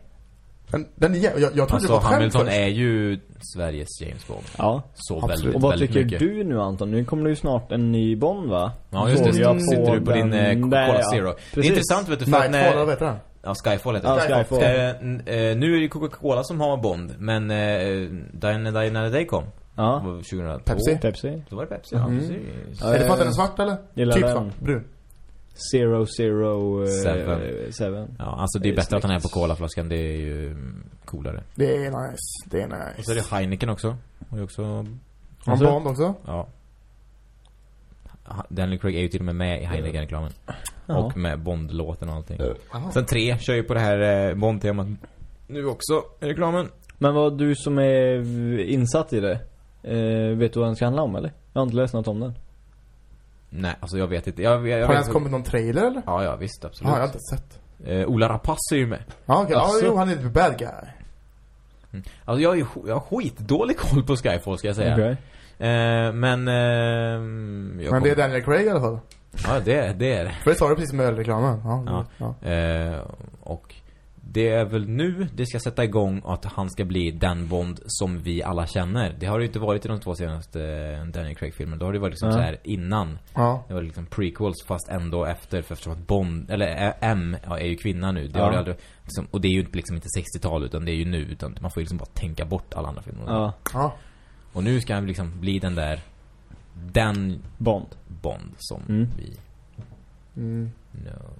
Den, den jag, jag trodde Alltså det var Hamilton först. är ju Sveriges James Bond. Ja. Så Absolut. väldigt, Och vad väldigt tycker mycket. du nu Anton? Nu kommer det ju snart en ny Bond va? Ja just det, jag sitter du på din eh, den- Coca-Cola där, ja. Zero. Det är Precis. intressant vet du för att när... heter den? Ja, Skyfall heter Ja, det. Skyfall. Eh, eh, nu är det Coca-Cola som har Bond, men eh, Diana Diana Day kom. Det Ja. var 2002. Pepsi. Pepsi. Då var det Pepsi, ja Mm. precis. Ja, Är det för att den är svart eller? gillar typ den. svart. Brun. Zero Zero eh, Seven. seven. Ja, alltså det är Det är bättre att han är på colaflaskan, det är ju coolare. Det är nice. Det är nice. Och så är det Heineken också. Och är också, Har Alltså- Bond också? ja. Daniel Craig är ju till och med med i Heineken-reklamen. Ja. Och med Bond-låten och allting. Jaha. Sen tre kör ju på det här eh, Bond-temat nu också i reklamen. Men vad du som är insatt i det, eh, vet du vad den ska handla om eller? Jag har inte läst något om den. Nej, alltså jag vet inte. Jag, jag, jag Har det ens kommit någon trailer eller? Ja, ja visst, Ja, absolut. jag har inte sett. Eh, Ola Rapace är ju med. Ja, okej. Ja, Asså? jo, han är lite bad guy. Alltså jag, är, sk- jag har skitdålig koll på Skyfall ska jag säga. Okej. Eh, men... Eh, jag Men det är Daniel Craig i alla fall. Ja, det, är- det är det. För det sa du precis med ölreklamen. Ja. Ja. ja. Eh, och det är väl nu det ska sätta igång att han ska bli den Bond som vi alla känner. Det har det ju inte varit i de två senaste eh, Daniel Craig-filmerna. Då har det varit liksom Ja. så här innan. ja. Det var liksom prequels fast ändå efter för eftersom att Bond, eller eh, M ja, är ju kvinna nu. Det Ja. har det aldrig, liksom, och det är ju liksom inte 60-tal utan det är ju nu. Utan man får ju liksom bara tänka bort alla andra filmer. Ja, Ja. Och nu ska han liksom bli den där, den Bond. Bond som Mm. vi Mm. no,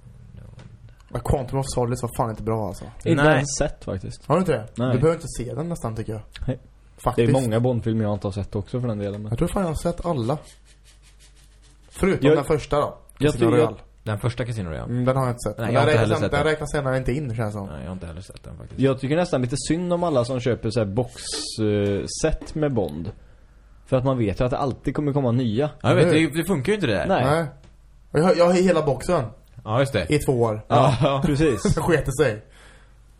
Quantum of Solace var fan inte bra alltså. Inte Nej. ens sett faktiskt. Har du inte det? Nej. Du behöver inte se den nästan tycker jag. Nej. Det Faktiskt. är många Bond-filmer jag inte har sett också för den delen. Men... Jag tror fan jag har sett alla. Förutom Jag- den första då. Jag Casino tror jag- Royale. Den första Casino Royale. Mm, den har jag inte sett. Nej, Men jag har den, räknas, sett den den. räknas senare inte in känns det som. Nej, jag har inte heller sett den faktiskt. Jag tycker nästan lite synd om alla som köper så här box-set med Bond. För att man vet ju att det alltid kommer komma nya. Ja, jag vet, det, det funkar ju inte det där. Nej. Nej. Jag jag har hela boxen. Ja, just det. I två år. Ja, precis. Det sket sig.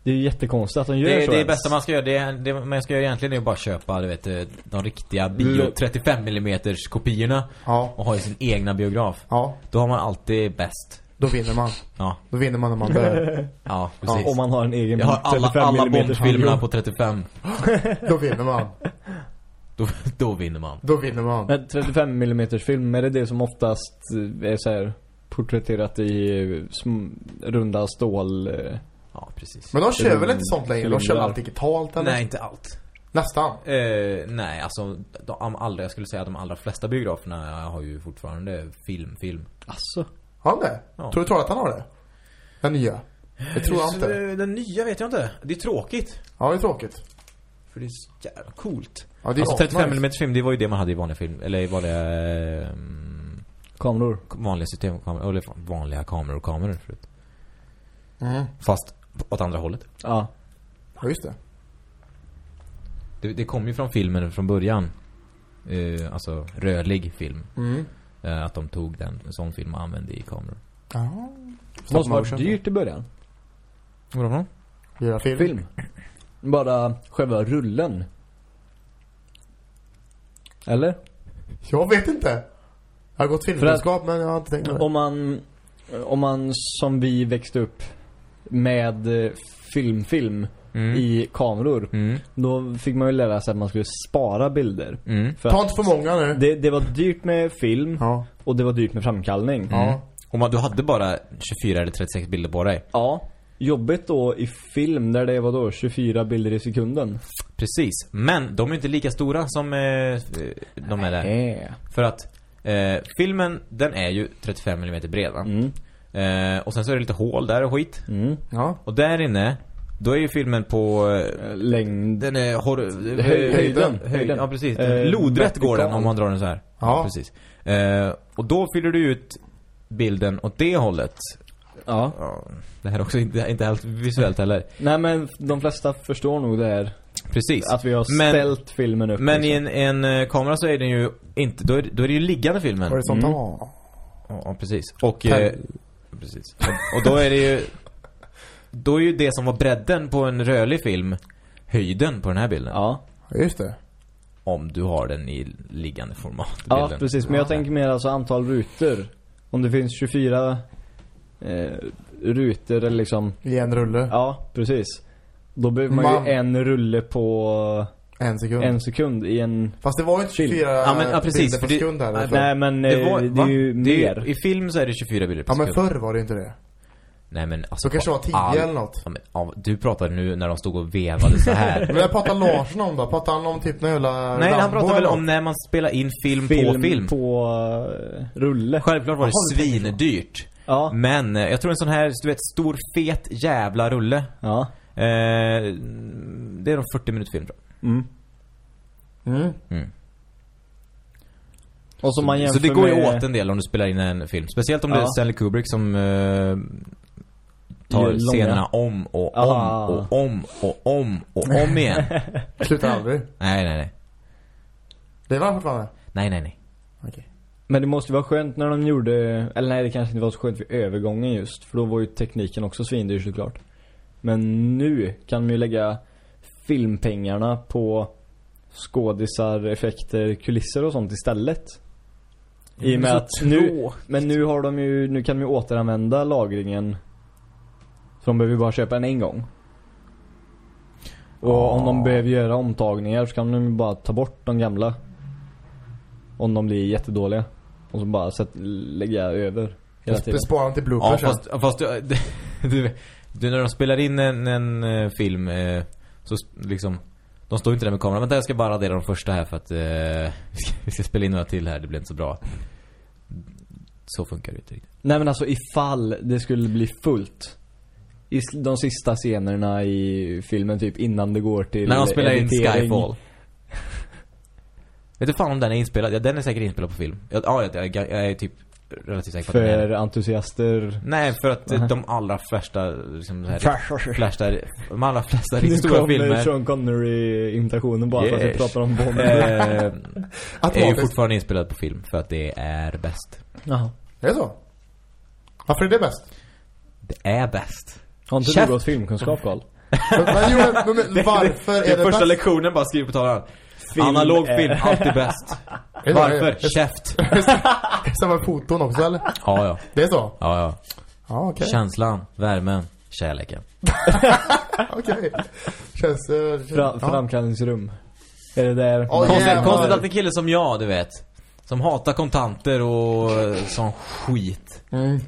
Det är ju jättekonstigt att de gör Det, så det ens. bästa man ska göra, det, det man ska göra egentligen är att bara köpa, du vet, eh, de riktiga bio Mm. 35 mm kopiorna Ja. och ha i sin egna biograf. Ja. Då har man alltid bäst. Då vinner man. Ja, Då vinner man när man dör. ja precis. Om man har en egen Jag har alla, 35 alla Bond-filmerna film. på 35. Då vinner man. Då, då vinner man. Då vinner man. Men 35 mm film, är det det som oftast är så här porträtterat i sm- runda stål... eh, Ja, precis. Men de kör väl inte sånt längre? De kör allt digitalt eller? Nej, inte allt. Nästan. Eh, nej, alltså de allra, jag skulle säga att de allra flesta biograferna har ju fortfarande film, film. Asså? Har han det? Ja. Tror du att han har det? Den nya? Det tror jag inte. eh, Den nya vet jag inte. Det är tråkigt. Ja, det är tråkigt. För det är så jävla coolt. Ja, det är Alltså asnice. 35 mm film, det var ju det man hade i vanliga film. Eller i vanliga... Eh, Kameror? vanliga systemkameror. Eller vanliga kameror och kameror förut. Mm. Fast åt andra hållet. Ja. Ja, just det. Det, det kom ju från filmen från början. Eh, alltså rörlig film. Mm. Eh, att de tog den, en sån film och använde i kameror. Ja. Det måste vara dyrt i början. Vadå för? Göra film. Film. Bara själva rullen. Eller? Jag vet inte. Jag har gått filmkunskap men jag har inte tänkt på det. Om man, om man som vi växte upp med eh, film-film Mm. i kameror. Mm. Då fick man ju lära sig att man skulle spara bilder. Mm. För Ta inte för många nu. det, det var dyrt med film Ja. och det var dyrt med framkallning. Mm. Och man, du hade bara 24 eller 36 bilder på dig. Ja. Jobbigt då i film där det var då 24 bilder i sekunden. Precis. Men de är inte lika stora som eh, de är där. För att eh, filmen, den är ju 35 mm bred va? Mm. Eh, och sen så är det lite hål där och skit. Mm. Ja. Och där inne, då är ju filmen på... Eh, Eh, Längd. den är hor- Höj- höjden. höjden. Ja, precis. Eh, Lodrätt går den om man drar den så här. Ja. precis. Eh, och då fyller du ut bilden åt det hållet. Ja. Ja, det här är också inte, inte helt visuellt heller. Nej men de flesta förstår nog det här. Precis. Att vi har Men- ställt filmen upp. Men i liksom. en, en eh, kamera så är den ju inte, då är, då är det ju liggande filmen. Horisontal. Mm. Ja, ja, precis. Och, eh, precis. Och, och då är det ju, då är ju det som var bredden på en rörlig film höjden på den här bilden. Ja. Just det. Om du har den i liggande format. Ja, bilden. precis. Men jag Ja. tänker mer alltså antal rutor. Om det finns 24 eh, rutor eller liksom... I en rulle. Ja, precis. Då behöver man, Man- ju en rulle på En sekund. en sekund i en... Fast det var ju inte Film. 24 Ja, men- ja, precis, bilder för per det- sekund här. Alltså. Nej men Det, det, var, det va? är ju Det är mer. ju, I film så är det 24 bilder per Ja men sekund. förr var det inte det. Nej men alltså. Så kanske det var 10 all- eller något. Ja, men, ja, du pratar nu när de stod och vevade så här. Men jag pratar Larsson om då? Pratar han om typ när jävla Nej, han pratar väl om något? när man spelar in film, på film. på eh, rulle. Självklart var det svindyrt. Ja. Men eh, jag tror en sån här, du vet, stor fet jävla rulle. Ja. Eh, det är nog 40 minuter film tror Mm. Mm. jag. Mm. Och som man jämför Så det går ju med... åt en del om du spelar in en film. Speciellt om det Ja. är Stanley Kubrick som eh, tar långa. scenerna om och om Ah. och om och om och om igen. Slutar aldrig. nej, nej, nej. Det var fortfarande? Nej, nej, nej. Okej. Men det måste ju vara skönt när de gjorde, eller nej det kanske inte var så skönt vid övergången just. För då var ju tekniken också svindyr såklart. Men nu kan man ju lägga filmpengarna på skådisar, effekter, kulisser och sånt istället. I och med att nu, men nu har de ju, nu kan de ju återanvända lagringen. Så de behöver ju bara köpa en en gång. Och om de behöver göra omtagningar så kan de ju bara ta bort de gamla. Om de blir jättedåliga. Och så bara sätt, lägga över hela tiden. Det sparar han till Ja, bloopers sen. fast, fast du, du, du, när de spelar in en, en eh, film eh, så liksom de står inte där med kameran. Vänta, jag ska bara radera de första här för att eh, vi, ska, vi ska spela in några till här. Det blir inte så bra. Så funkar det inte riktigt. Nej men alltså ifall det skulle bli fullt. I de sista scenerna i filmen typ innan det går till När de spelar in. Skyfall. Vet du fan om den är inspelad? Ja, den är säkert inspelad på film. Jag, ja, jag, jag, jag är typ relativt säker på att den är För entusiaster. Nej, för att eh, de allra flesta liksom, så här, flesta, de allra flesta Nu riktigt stora kommer filmer Sean Connery-imitationen bara för att vi Yes. pratar om Bond. eh, är ju Automatiskt. fortfarande inspelad på film för att det är bäst. Jaha. Är det så? Varför är det bäst? Det är bäst. Har inte Käft. du gått filmkunskap Carl? Men, men, jo, men, men, men varför är det bäst? lektionen bara skriver på tavlan. Film Analog är- film, alltid bäst. Är det- Varför? Käft. det samma foton också eller? Ja, ja. Det är så? Ja, ja. Ja, okej. Känslan, värmen, kärleken. Okej. Känns... eh, Fra, ja. Framkallningsrum. Är det där? Oj, Konstigt, konstigt att en kille som jag, du vet. Som hatar kontanter och eh, sån skit. Mm.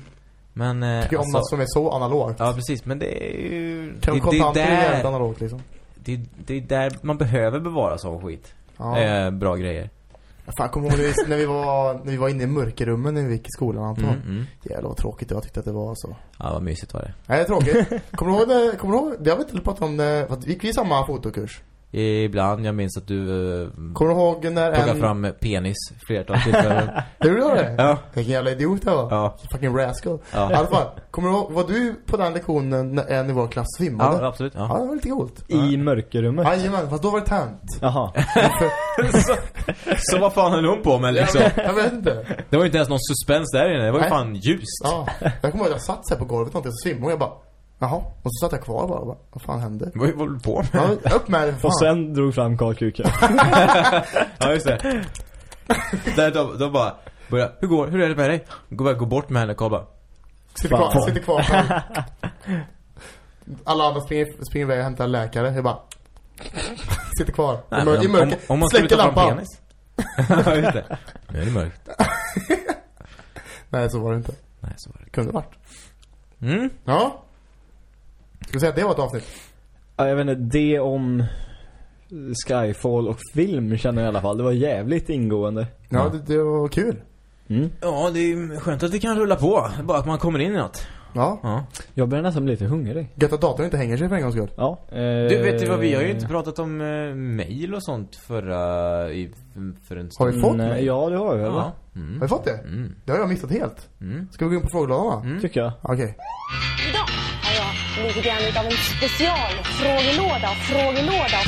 Men eh, Tycker om alltså, något som är så analogt. Ja precis, men det är ju... Kan det, det, kontanter är jävligt är där, analogt liksom. Det, det är där man behöver bevara sån skit. Ja. Eh, bra grejer. Fan, kommer ihåg när vi- var, när vi var inne i mörkerrummen när vi gick i skolan Anton? Mm, mm. Jävlar vad tråkigt jag tyckte att det var så. Ja, vad mysigt var det. Nej, det är tråkigt. kommer du ihåg det? Kommer du ihåg? Det har vi inte pratat om det. för att Vi gick i samma fotokurs. Ibland, jag minns att du eh, Kommer du ihåg när plockade en... fram penis flertal tillfällen. Gjorde du det? ja. Vilken jävla idiot jag var. Ja. Fucking rascal. Ja. I alla fall, kommer du ihåg, var du på den lektionen när en i vår klass svimmade? Ja, absolut. Ja, Ja. det var lite coolt. I mörkerrummet? Jajamän, fast då var det tänt. Jaha. så, så vad fan höll hon på med liksom? Jag vet inte. Det var ju inte ens någon suspens där inne, det var ju Nej. fan ljust. Ja, jag kommer ihåg att jag satt så här på golvet någonting så svimmade och jag bara Jaha, och så satt jag kvar bara, bara vad fan hände? Vad vad håller du på med? Ja, upp med det fan. Och sen drog fram Karl Kuka. Ja, just det. Där de, de bara börjar, hur går, hur är det med dig? Går, går bort med henne och Karl bara, Sitter kvar, sitter kvar själv. Alla andra springer, springer iväg och hämtar läkare. Jag bara Sitter kvar. I, Nej, mör, men I mörker. om, om man skulle Släcker ta fram lampan. penis. Ja, just det. Nu är det mörkt. Nej, så var det inte. Nej, så var det. Kunde varit. Mm. Ja. Ska vi säga att det var ett avsnitt? Ja, jag vet inte, det om Skyfall och film känner jag i alla fall. Det var jävligt ingående. Ja, Ja. det, det var kul. Mm. Ja, det är skönt att det kan rulla på. Bara att man kommer in i något. Ja. Ja. Jag börjar nästan bli lite hungrig. Gött att datorn inte hänger sig för en gångs skull. Ja. Eh, Du, vet du vad, vi har ju inte pratat om eh, mail och sånt förra, i, för en Har stund. vi fått Nej, mail? Ja, det har vi väl? Ja. va? Har Mm. vi fått det? Mm. Det har jag missat helt. Mm. Ska vi gå in på frågelådan? Mm. Tycker jag. Okej. Idag har jag lite grann utav en specialfrågelåda, frågelåda.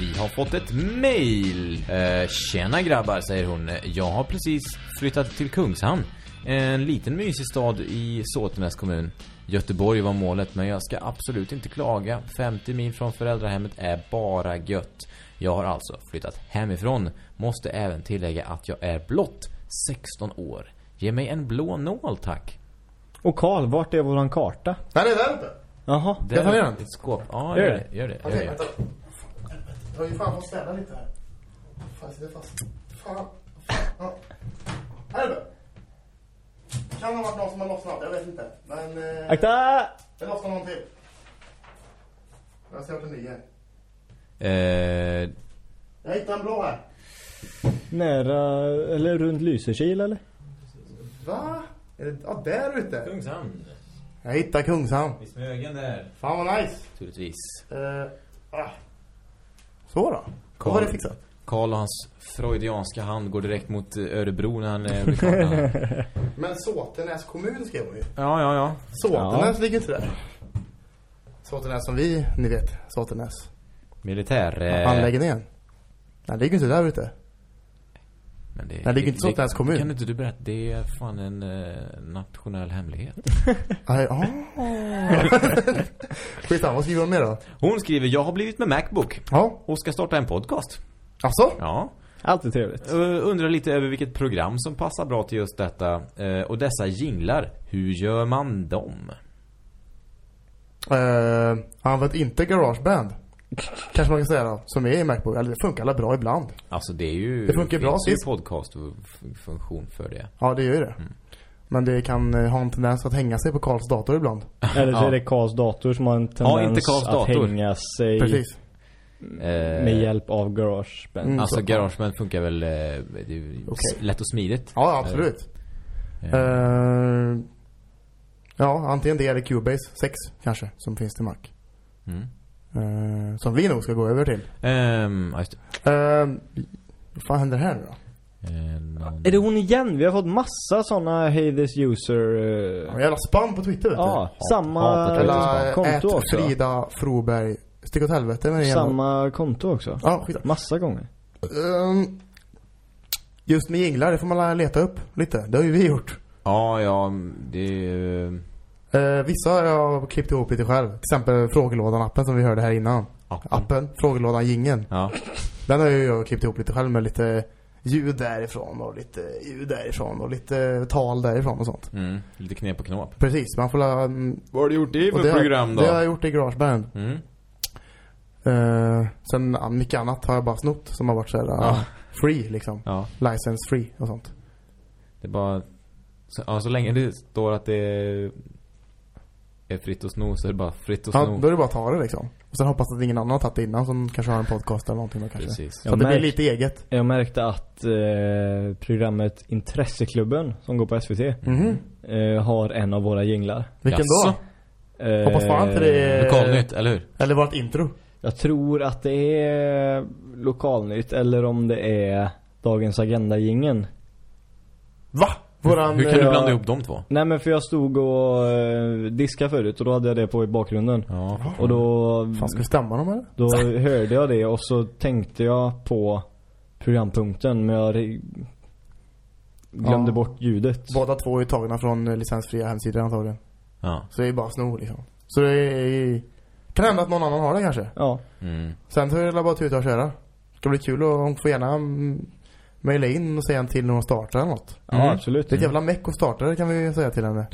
Vi har fått ett mail. Eh, tjena grabbar, säger hon. Jag har precis flyttat till Kungshamn. En liten mysig stad i Såtenäs kommun. Göteborg var målet, men jag ska absolut inte klaga. 50 mil från föräldrahemmet är bara gött. Jag har alltså flyttat hemifrån. Måste även tillägga att jag är blott 16 år. Ge mig en blå nål, tack. Och Karl, vart är våran karta? Det är där uppe. Jaha. Ska jag ta ner den? Ett skåp. Ja, Gör gör det. det. Gör det. Okej, det. vänta. Jag har ju fan fått städa lite här. Fan, jag sitter fast. Fan. fan. Ja. Här uppe. Kan ha varit någon som har lossnat, jag vet inte. Men... Eh, Akta! det lossnar någon till. Jag ser vart den ligger. Eh, Jag hittade en blå här. Nära, eller runt Lysekil eller? Va? Är det, ja, där ute. Kungshamn. Jag hittade Kungshamn. I Smögen där. Fan vad nice. Naturligtvis. Eh, ah. Så då. Då var det fixat. Karl och hans freudianska hand går direkt mot eh, Örebro när han eh, blir klar. Men Såtenäs kommun skrev hon ju. Ja, ja, ja. Såtenäs ligger inte där. Såtenäs som vi, ni vet. Såtenäs. Militär. Eh, Anläggningen. Den ligger inte där ute. Men det, Den ligger inte i Såtenäs kommun. Kan inte du berätta? Det är fan en eh, nationell hemlighet. Nej, ah. Skitsamma, vad skriver hon mer då? Hon skriver, jag har blivit med Macbook Ja, och ska starta en podcast. alltså? Ja. Alltid trevligt. Uh, undrar lite över vilket program som passar bra till just detta. Eh, och dessa jinglar, hur gör man dem? Uh, använd inte Garageband. Kanske man kan säga då. Som är i Macbook. Eller det funkar alla bra ibland. Alltså det är ju... Det funkar bra finns ju sist. podcast-funktion för det. Ja, det gör ju det. Mm. Men det kan eh, ha en tendens att hänga sig på Karls dator ibland. Eller så Ja. är det Karls dator som har en tendens Ja, inte Karls att dator. hänga sig Precis. Eh, med hjälp av Garageband. Mm. Alltså så. GarageBand funkar väl eh, det är s- lätt och smidigt. Ja, absolut. Eh, Eh, ja, antingen det eller Cubase 6 kanske, som finns till Mac. mm. Eh, som vi nog ska gå över till. Ehm, ja, just det. Uh, vad fan händer här nu då? Eh, någon- Är det hon igen? Vi har fått massa såna Hey this user... eh, Ja, jävla spam på Twitter vet Ja, du. samma. Eller konto också. Frida Froberg. Stick åt helvete med det jävla- Samma konto också. Ja, skit. Massa gånger. Ehm, just med jinglar, det får man leta upp lite. Det har ju vi gjort. Ja, ja, det är... eh, Uh, vissa har jag klippt ihop lite själv. Till exempel frågelådan-appen som vi hörde här innan. Appen. Appen, frågelådan jingeln. Ja. Den har ju jag klippt ihop lite själv med lite ljud därifrån och lite ljud därifrån och lite tal därifrån och sånt. Mm. Lite knep på knåp. Precis, man får la, mm, Vad har du gjort det och för har- program då? Det har jag gjort i Garageband. Mm. Uh, sen ja, mycket annat har jag bara snott som har varit såhär Ja. uh, free liksom. Ja. License free och sånt. Det är bara... Så, ja, så länge det står att det är, är fritt att sno så är det bara fritt att Ja, sno. då är det bara att ta det liksom. Och sen hoppas att ingen annan har tagit det innan som kanske har en podcast eller någonting då kanske. Precis. Så att det blir lite eget. Jag märkte att eh, programmet Intresseklubben som går på SVT Mhm. eh, har en av våra jinglar. Vilken Jaså? då? Eh, Hoppas fan inte det är... Lokalnytt, eller hur? Eller vårt intro. Jag tror att det är Lokalnytt eller om det är Dagens Agenda-jingeln. Va? Våran... Hur kan du eh, blanda ihop de två? Nej men för jag stod och eh, diskade förut och då hade jag det på i bakgrunden. Ja. Och då, Fan, ska vi stämma dem eller? då hörde jag det och så tänkte jag på programpunkten men jag glömde Ja. bort ljudet. Båda två är tagna från licensfria hemsidor antagligen. Ja. Så det är bara sno liksom. Så det är... Kan hända att någon annan har det kanske. Ja. Mm. Sen så är det bara att tuta och köra. Det ska bli kul och hon får gärna mm, mejla in och säga en till när hon startar eller något. Ja Mm. absolut. Det är ett jävla meck att starta det kan vi säga till henne.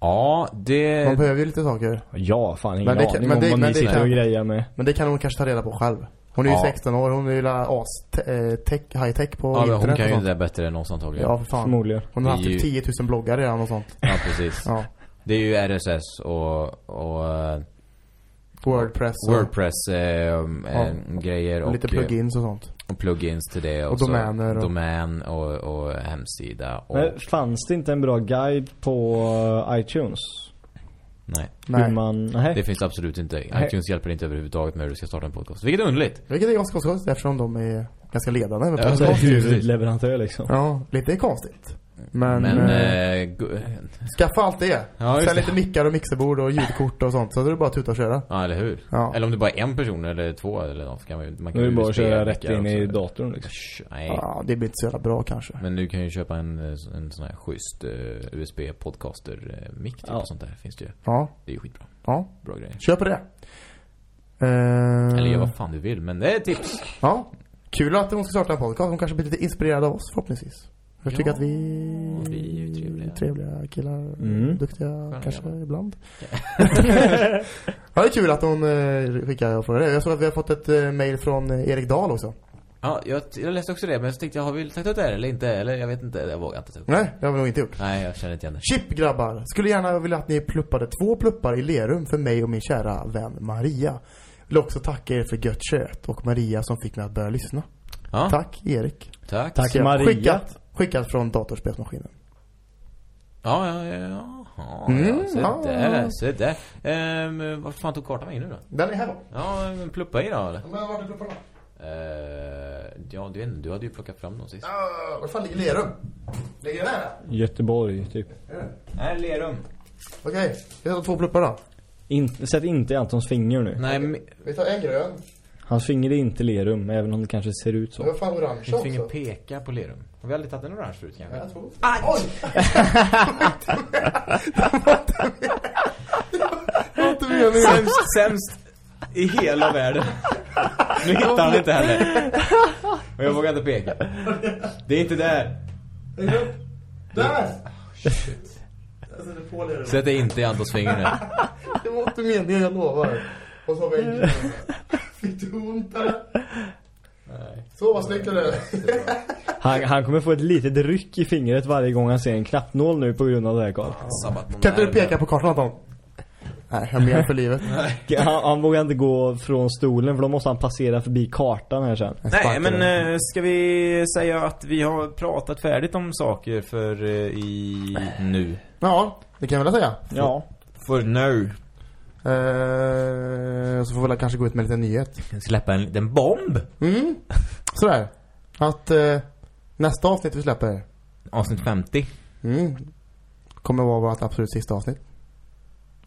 Ja, Man det... behöver ju lite saker. Ja, fan ingen Men det kan- aning men om vad ni sitter och grejer med. Men det kan hon kanske ta reda på själv. Hon är ju Ja. 16 år, hon är ju as eh, tech, high tech på Ja, internet hon kan och ju det bättre än oss antagligen. Ja, för fan. Förmodligen. Hon har haft typ ju- 10 000 bloggar redan och sånt. Ja, precis. Ja. Det är ju RSS och, och eh, Wordpress och, Wordpress eh, eh, grejer och och, lite plugins och sånt. och plugins till det. Och så domäner och- Domän och, och hemsida. Och, Men fanns det inte en bra guide på eh, iTunes? nej, Nej. man, nej. det finns absolut inte. Nej. iTunes hjälper inte överhuvudtaget med hur du ska starta en podcast. Vilket är underligt. Vilket är ganska konstigt eftersom de är ganska ledande med Ja, podcast. precis. huvudleverantör liksom. Ja, lite konstigt. Men, Men, eh, eh, skaffa allt det. Ja, det. lite mickar och mixerbord och ljudkort och sånt. Så är det bara att tuta och köra. Ja, eller hur? Ja. Eller om det bara är en person eller två eller något. så Kan man, man Nu är det bara att köra rätt in i datorn liksom. Nej. Ja, det blir inte så jävla bra kanske. Men du kan ju köpa en, eh, en sån här schysst uh, USB podcaster uh, mic typ Ja. och sånt där. Finns det ju. Ja, Det är ju skitbra. ja. Bra grejer. Köp det. Eh, Eller gör vad fan du vill, men det är ett tips. Ja. Kul att hon ska starta en podcast. Hon kanske blir lite inspirerad av oss förhoppningsvis. Jag tycker Ja, att vi... vi är ju trevliga. Trevliga killar. Mm. Duktiga kanske grabbar. ibland. ja, det är kul att hon eh, skickar och frågar det. Jag såg att vi har fått ett eh, mail från eh, Erik Dahl också. Ja, jag, jag läste också det, men så tänkte jag, har vi sagt ut det här eller inte? Eller jag vet inte, jag vågar inte ta upp det. Nej, det har vi nog inte gjort. Nej, jag känner inte igen det. Chip grabbar, skulle gärna vilja att ni pluppade två pluppar i Lerum för mig och min kära vän Maria. Vill också tacka er för gött kött och Maria som fick mig att börja lyssna. Ja, Tack Erik. tack. Tack Maria. Skickat, skickat från datorspelsmaskinen. Ja, ja, ja, ja. ja, Mm, ja se ja, där, ja. där. Ehm, vad fan tog kartan vägen nu då? Den är här va? Ja, men pluppa i då eller? Men vart är plupparna? Uh, ja, du vet inte, du hade ju plockat fram dem sist. Uh, var fan ligger Lerum? Ligger den här? Göteborg typ. Här, Lerum. Okej, vi tar två pluppar då. In, sätt inte i Antons finger nu. Nej, men Vi tar en grön. Hans finger är inte lerum, även om det kanske ser ut Det var så. fan orange mitt finger också. pekar på Lerum. Har vi aldrig tagit en orange förut kanske? Ja, två. Oj! Det var inte meningen. Sämst, sämst i hela världen. Nu hittar han inte heller. Och jag vågar inte peka. Det är inte där. Där! Lerum. Sätt dig inte i Antons finger nu. Det var inte meningen, jag lovar. Och så har vi en. Fick du ont eller? Nej. Så vad snyggt det. Han, han kommer få ett litet ryck i fingret varje gång han ser en knappnål nu på grund av det här Carl. Kan inte du peka på kartan Anton? Nej, jag mer för livet. Han, han vågar inte gå från stolen för då måste han passera förbi kartan här sen. Nej, men eh, ska vi säga att vi har pratat färdigt om saker för eh, i nu? Ja, det kan jag väl säga. Ja. För nu. Eh, så får vi väl kanske gå ut med en liten nyhet. Släppa en liten bomb. Mm. Sådär. Att eh, nästa avsnitt vi släpper Avsnitt 50. mm, kommer vara vårt absolut sista avsnitt.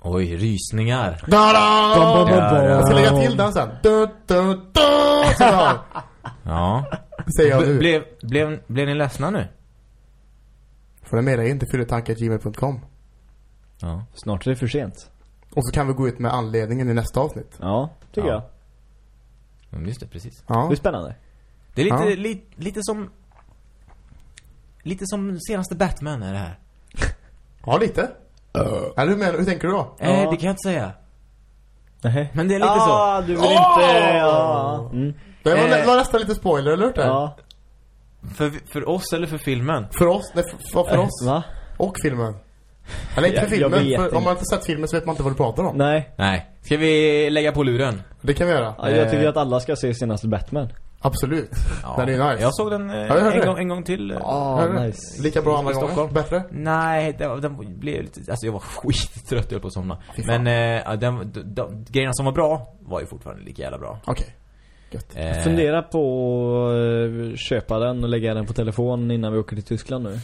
Oj, rysningar. Da-da! Ja, Jag ska lägga till den sen. Du, du, du, så där. Ja. Säger jag nu. Blev, blev, blev ni ledsna nu? Får du mejla in till fylletankargmail.com. Ja. Snart är det för sent. Och så kan vi gå ut med anledningen i nästa avsnitt. Ja, tycker Ja. Mm, Just det, precis. jag. Ja. Det är spännande. Det är lite, Ja. li, lite som lite som senaste Batman är det här. Ja, lite. Eller hur, menar, hur tänker du då? Ja. Eh, det kan jag inte säga. Nej. Men det är lite ah, så. du vill inte... Ja. Mm. Det var, Eh. var nästan lite spoiler alert där. Ja. För, för oss eller för filmen? För oss, nej, för, för oss. Va? Och filmen. Eller inte för Jag- jag filmen, för om man inte sett filmen så vet man inte vad du pratar om. Nej. Nej. Ska vi lägga på luren? Det kan vi göra. Ja, jag tycker Eh. att alla ska se senaste Batman. Absolut. Ja. Den är ju nice. Jag såg den eh, jag hörde en, gång, en gång till. du? nice. Lika bra andra gången. Stockholm. Bättre? Nej, den, den blev lite... Alltså jag var skittrött, jag höll på att somna. Men eh, ja, den, de, de, grejerna som var bra var ju fortfarande lika jävla bra. Okej. Gött. Eh, Fundera på att eh, köpa den och lägga den på telefon innan vi åker till Tyskland nu.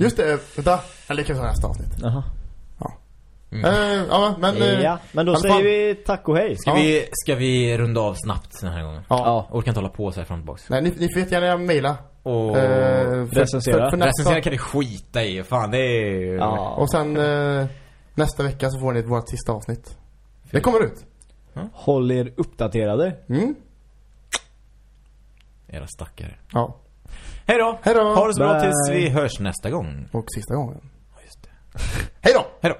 Just det, vänta. Eller det kan vi ta nästa avsnitt. Jaha. Mm. Eh, ja, men... eh, ja, men då säger fall- vi tack och hej. Ska, Ja. vi, ska vi runda av snabbt den här gången? Ja. Ja. Jag orkar inte hålla på så här fram tillbaks. Nej, ni, ni får jättegärna mejla. Och... Eh, för- recensera. för- för nästa- Recensera kan vi skita i. Fan, det är... Ja. Och sen eh, nästa vecka så får ni vårt sista avsnitt. Det kommer ut. Håll er uppdaterade. Mm. Era stackare. Ja. Hej då! Hej då! Ha det så bra tills vi hörs nästa gång. Och sista gången. Ja, just det. Hej då! Hej då!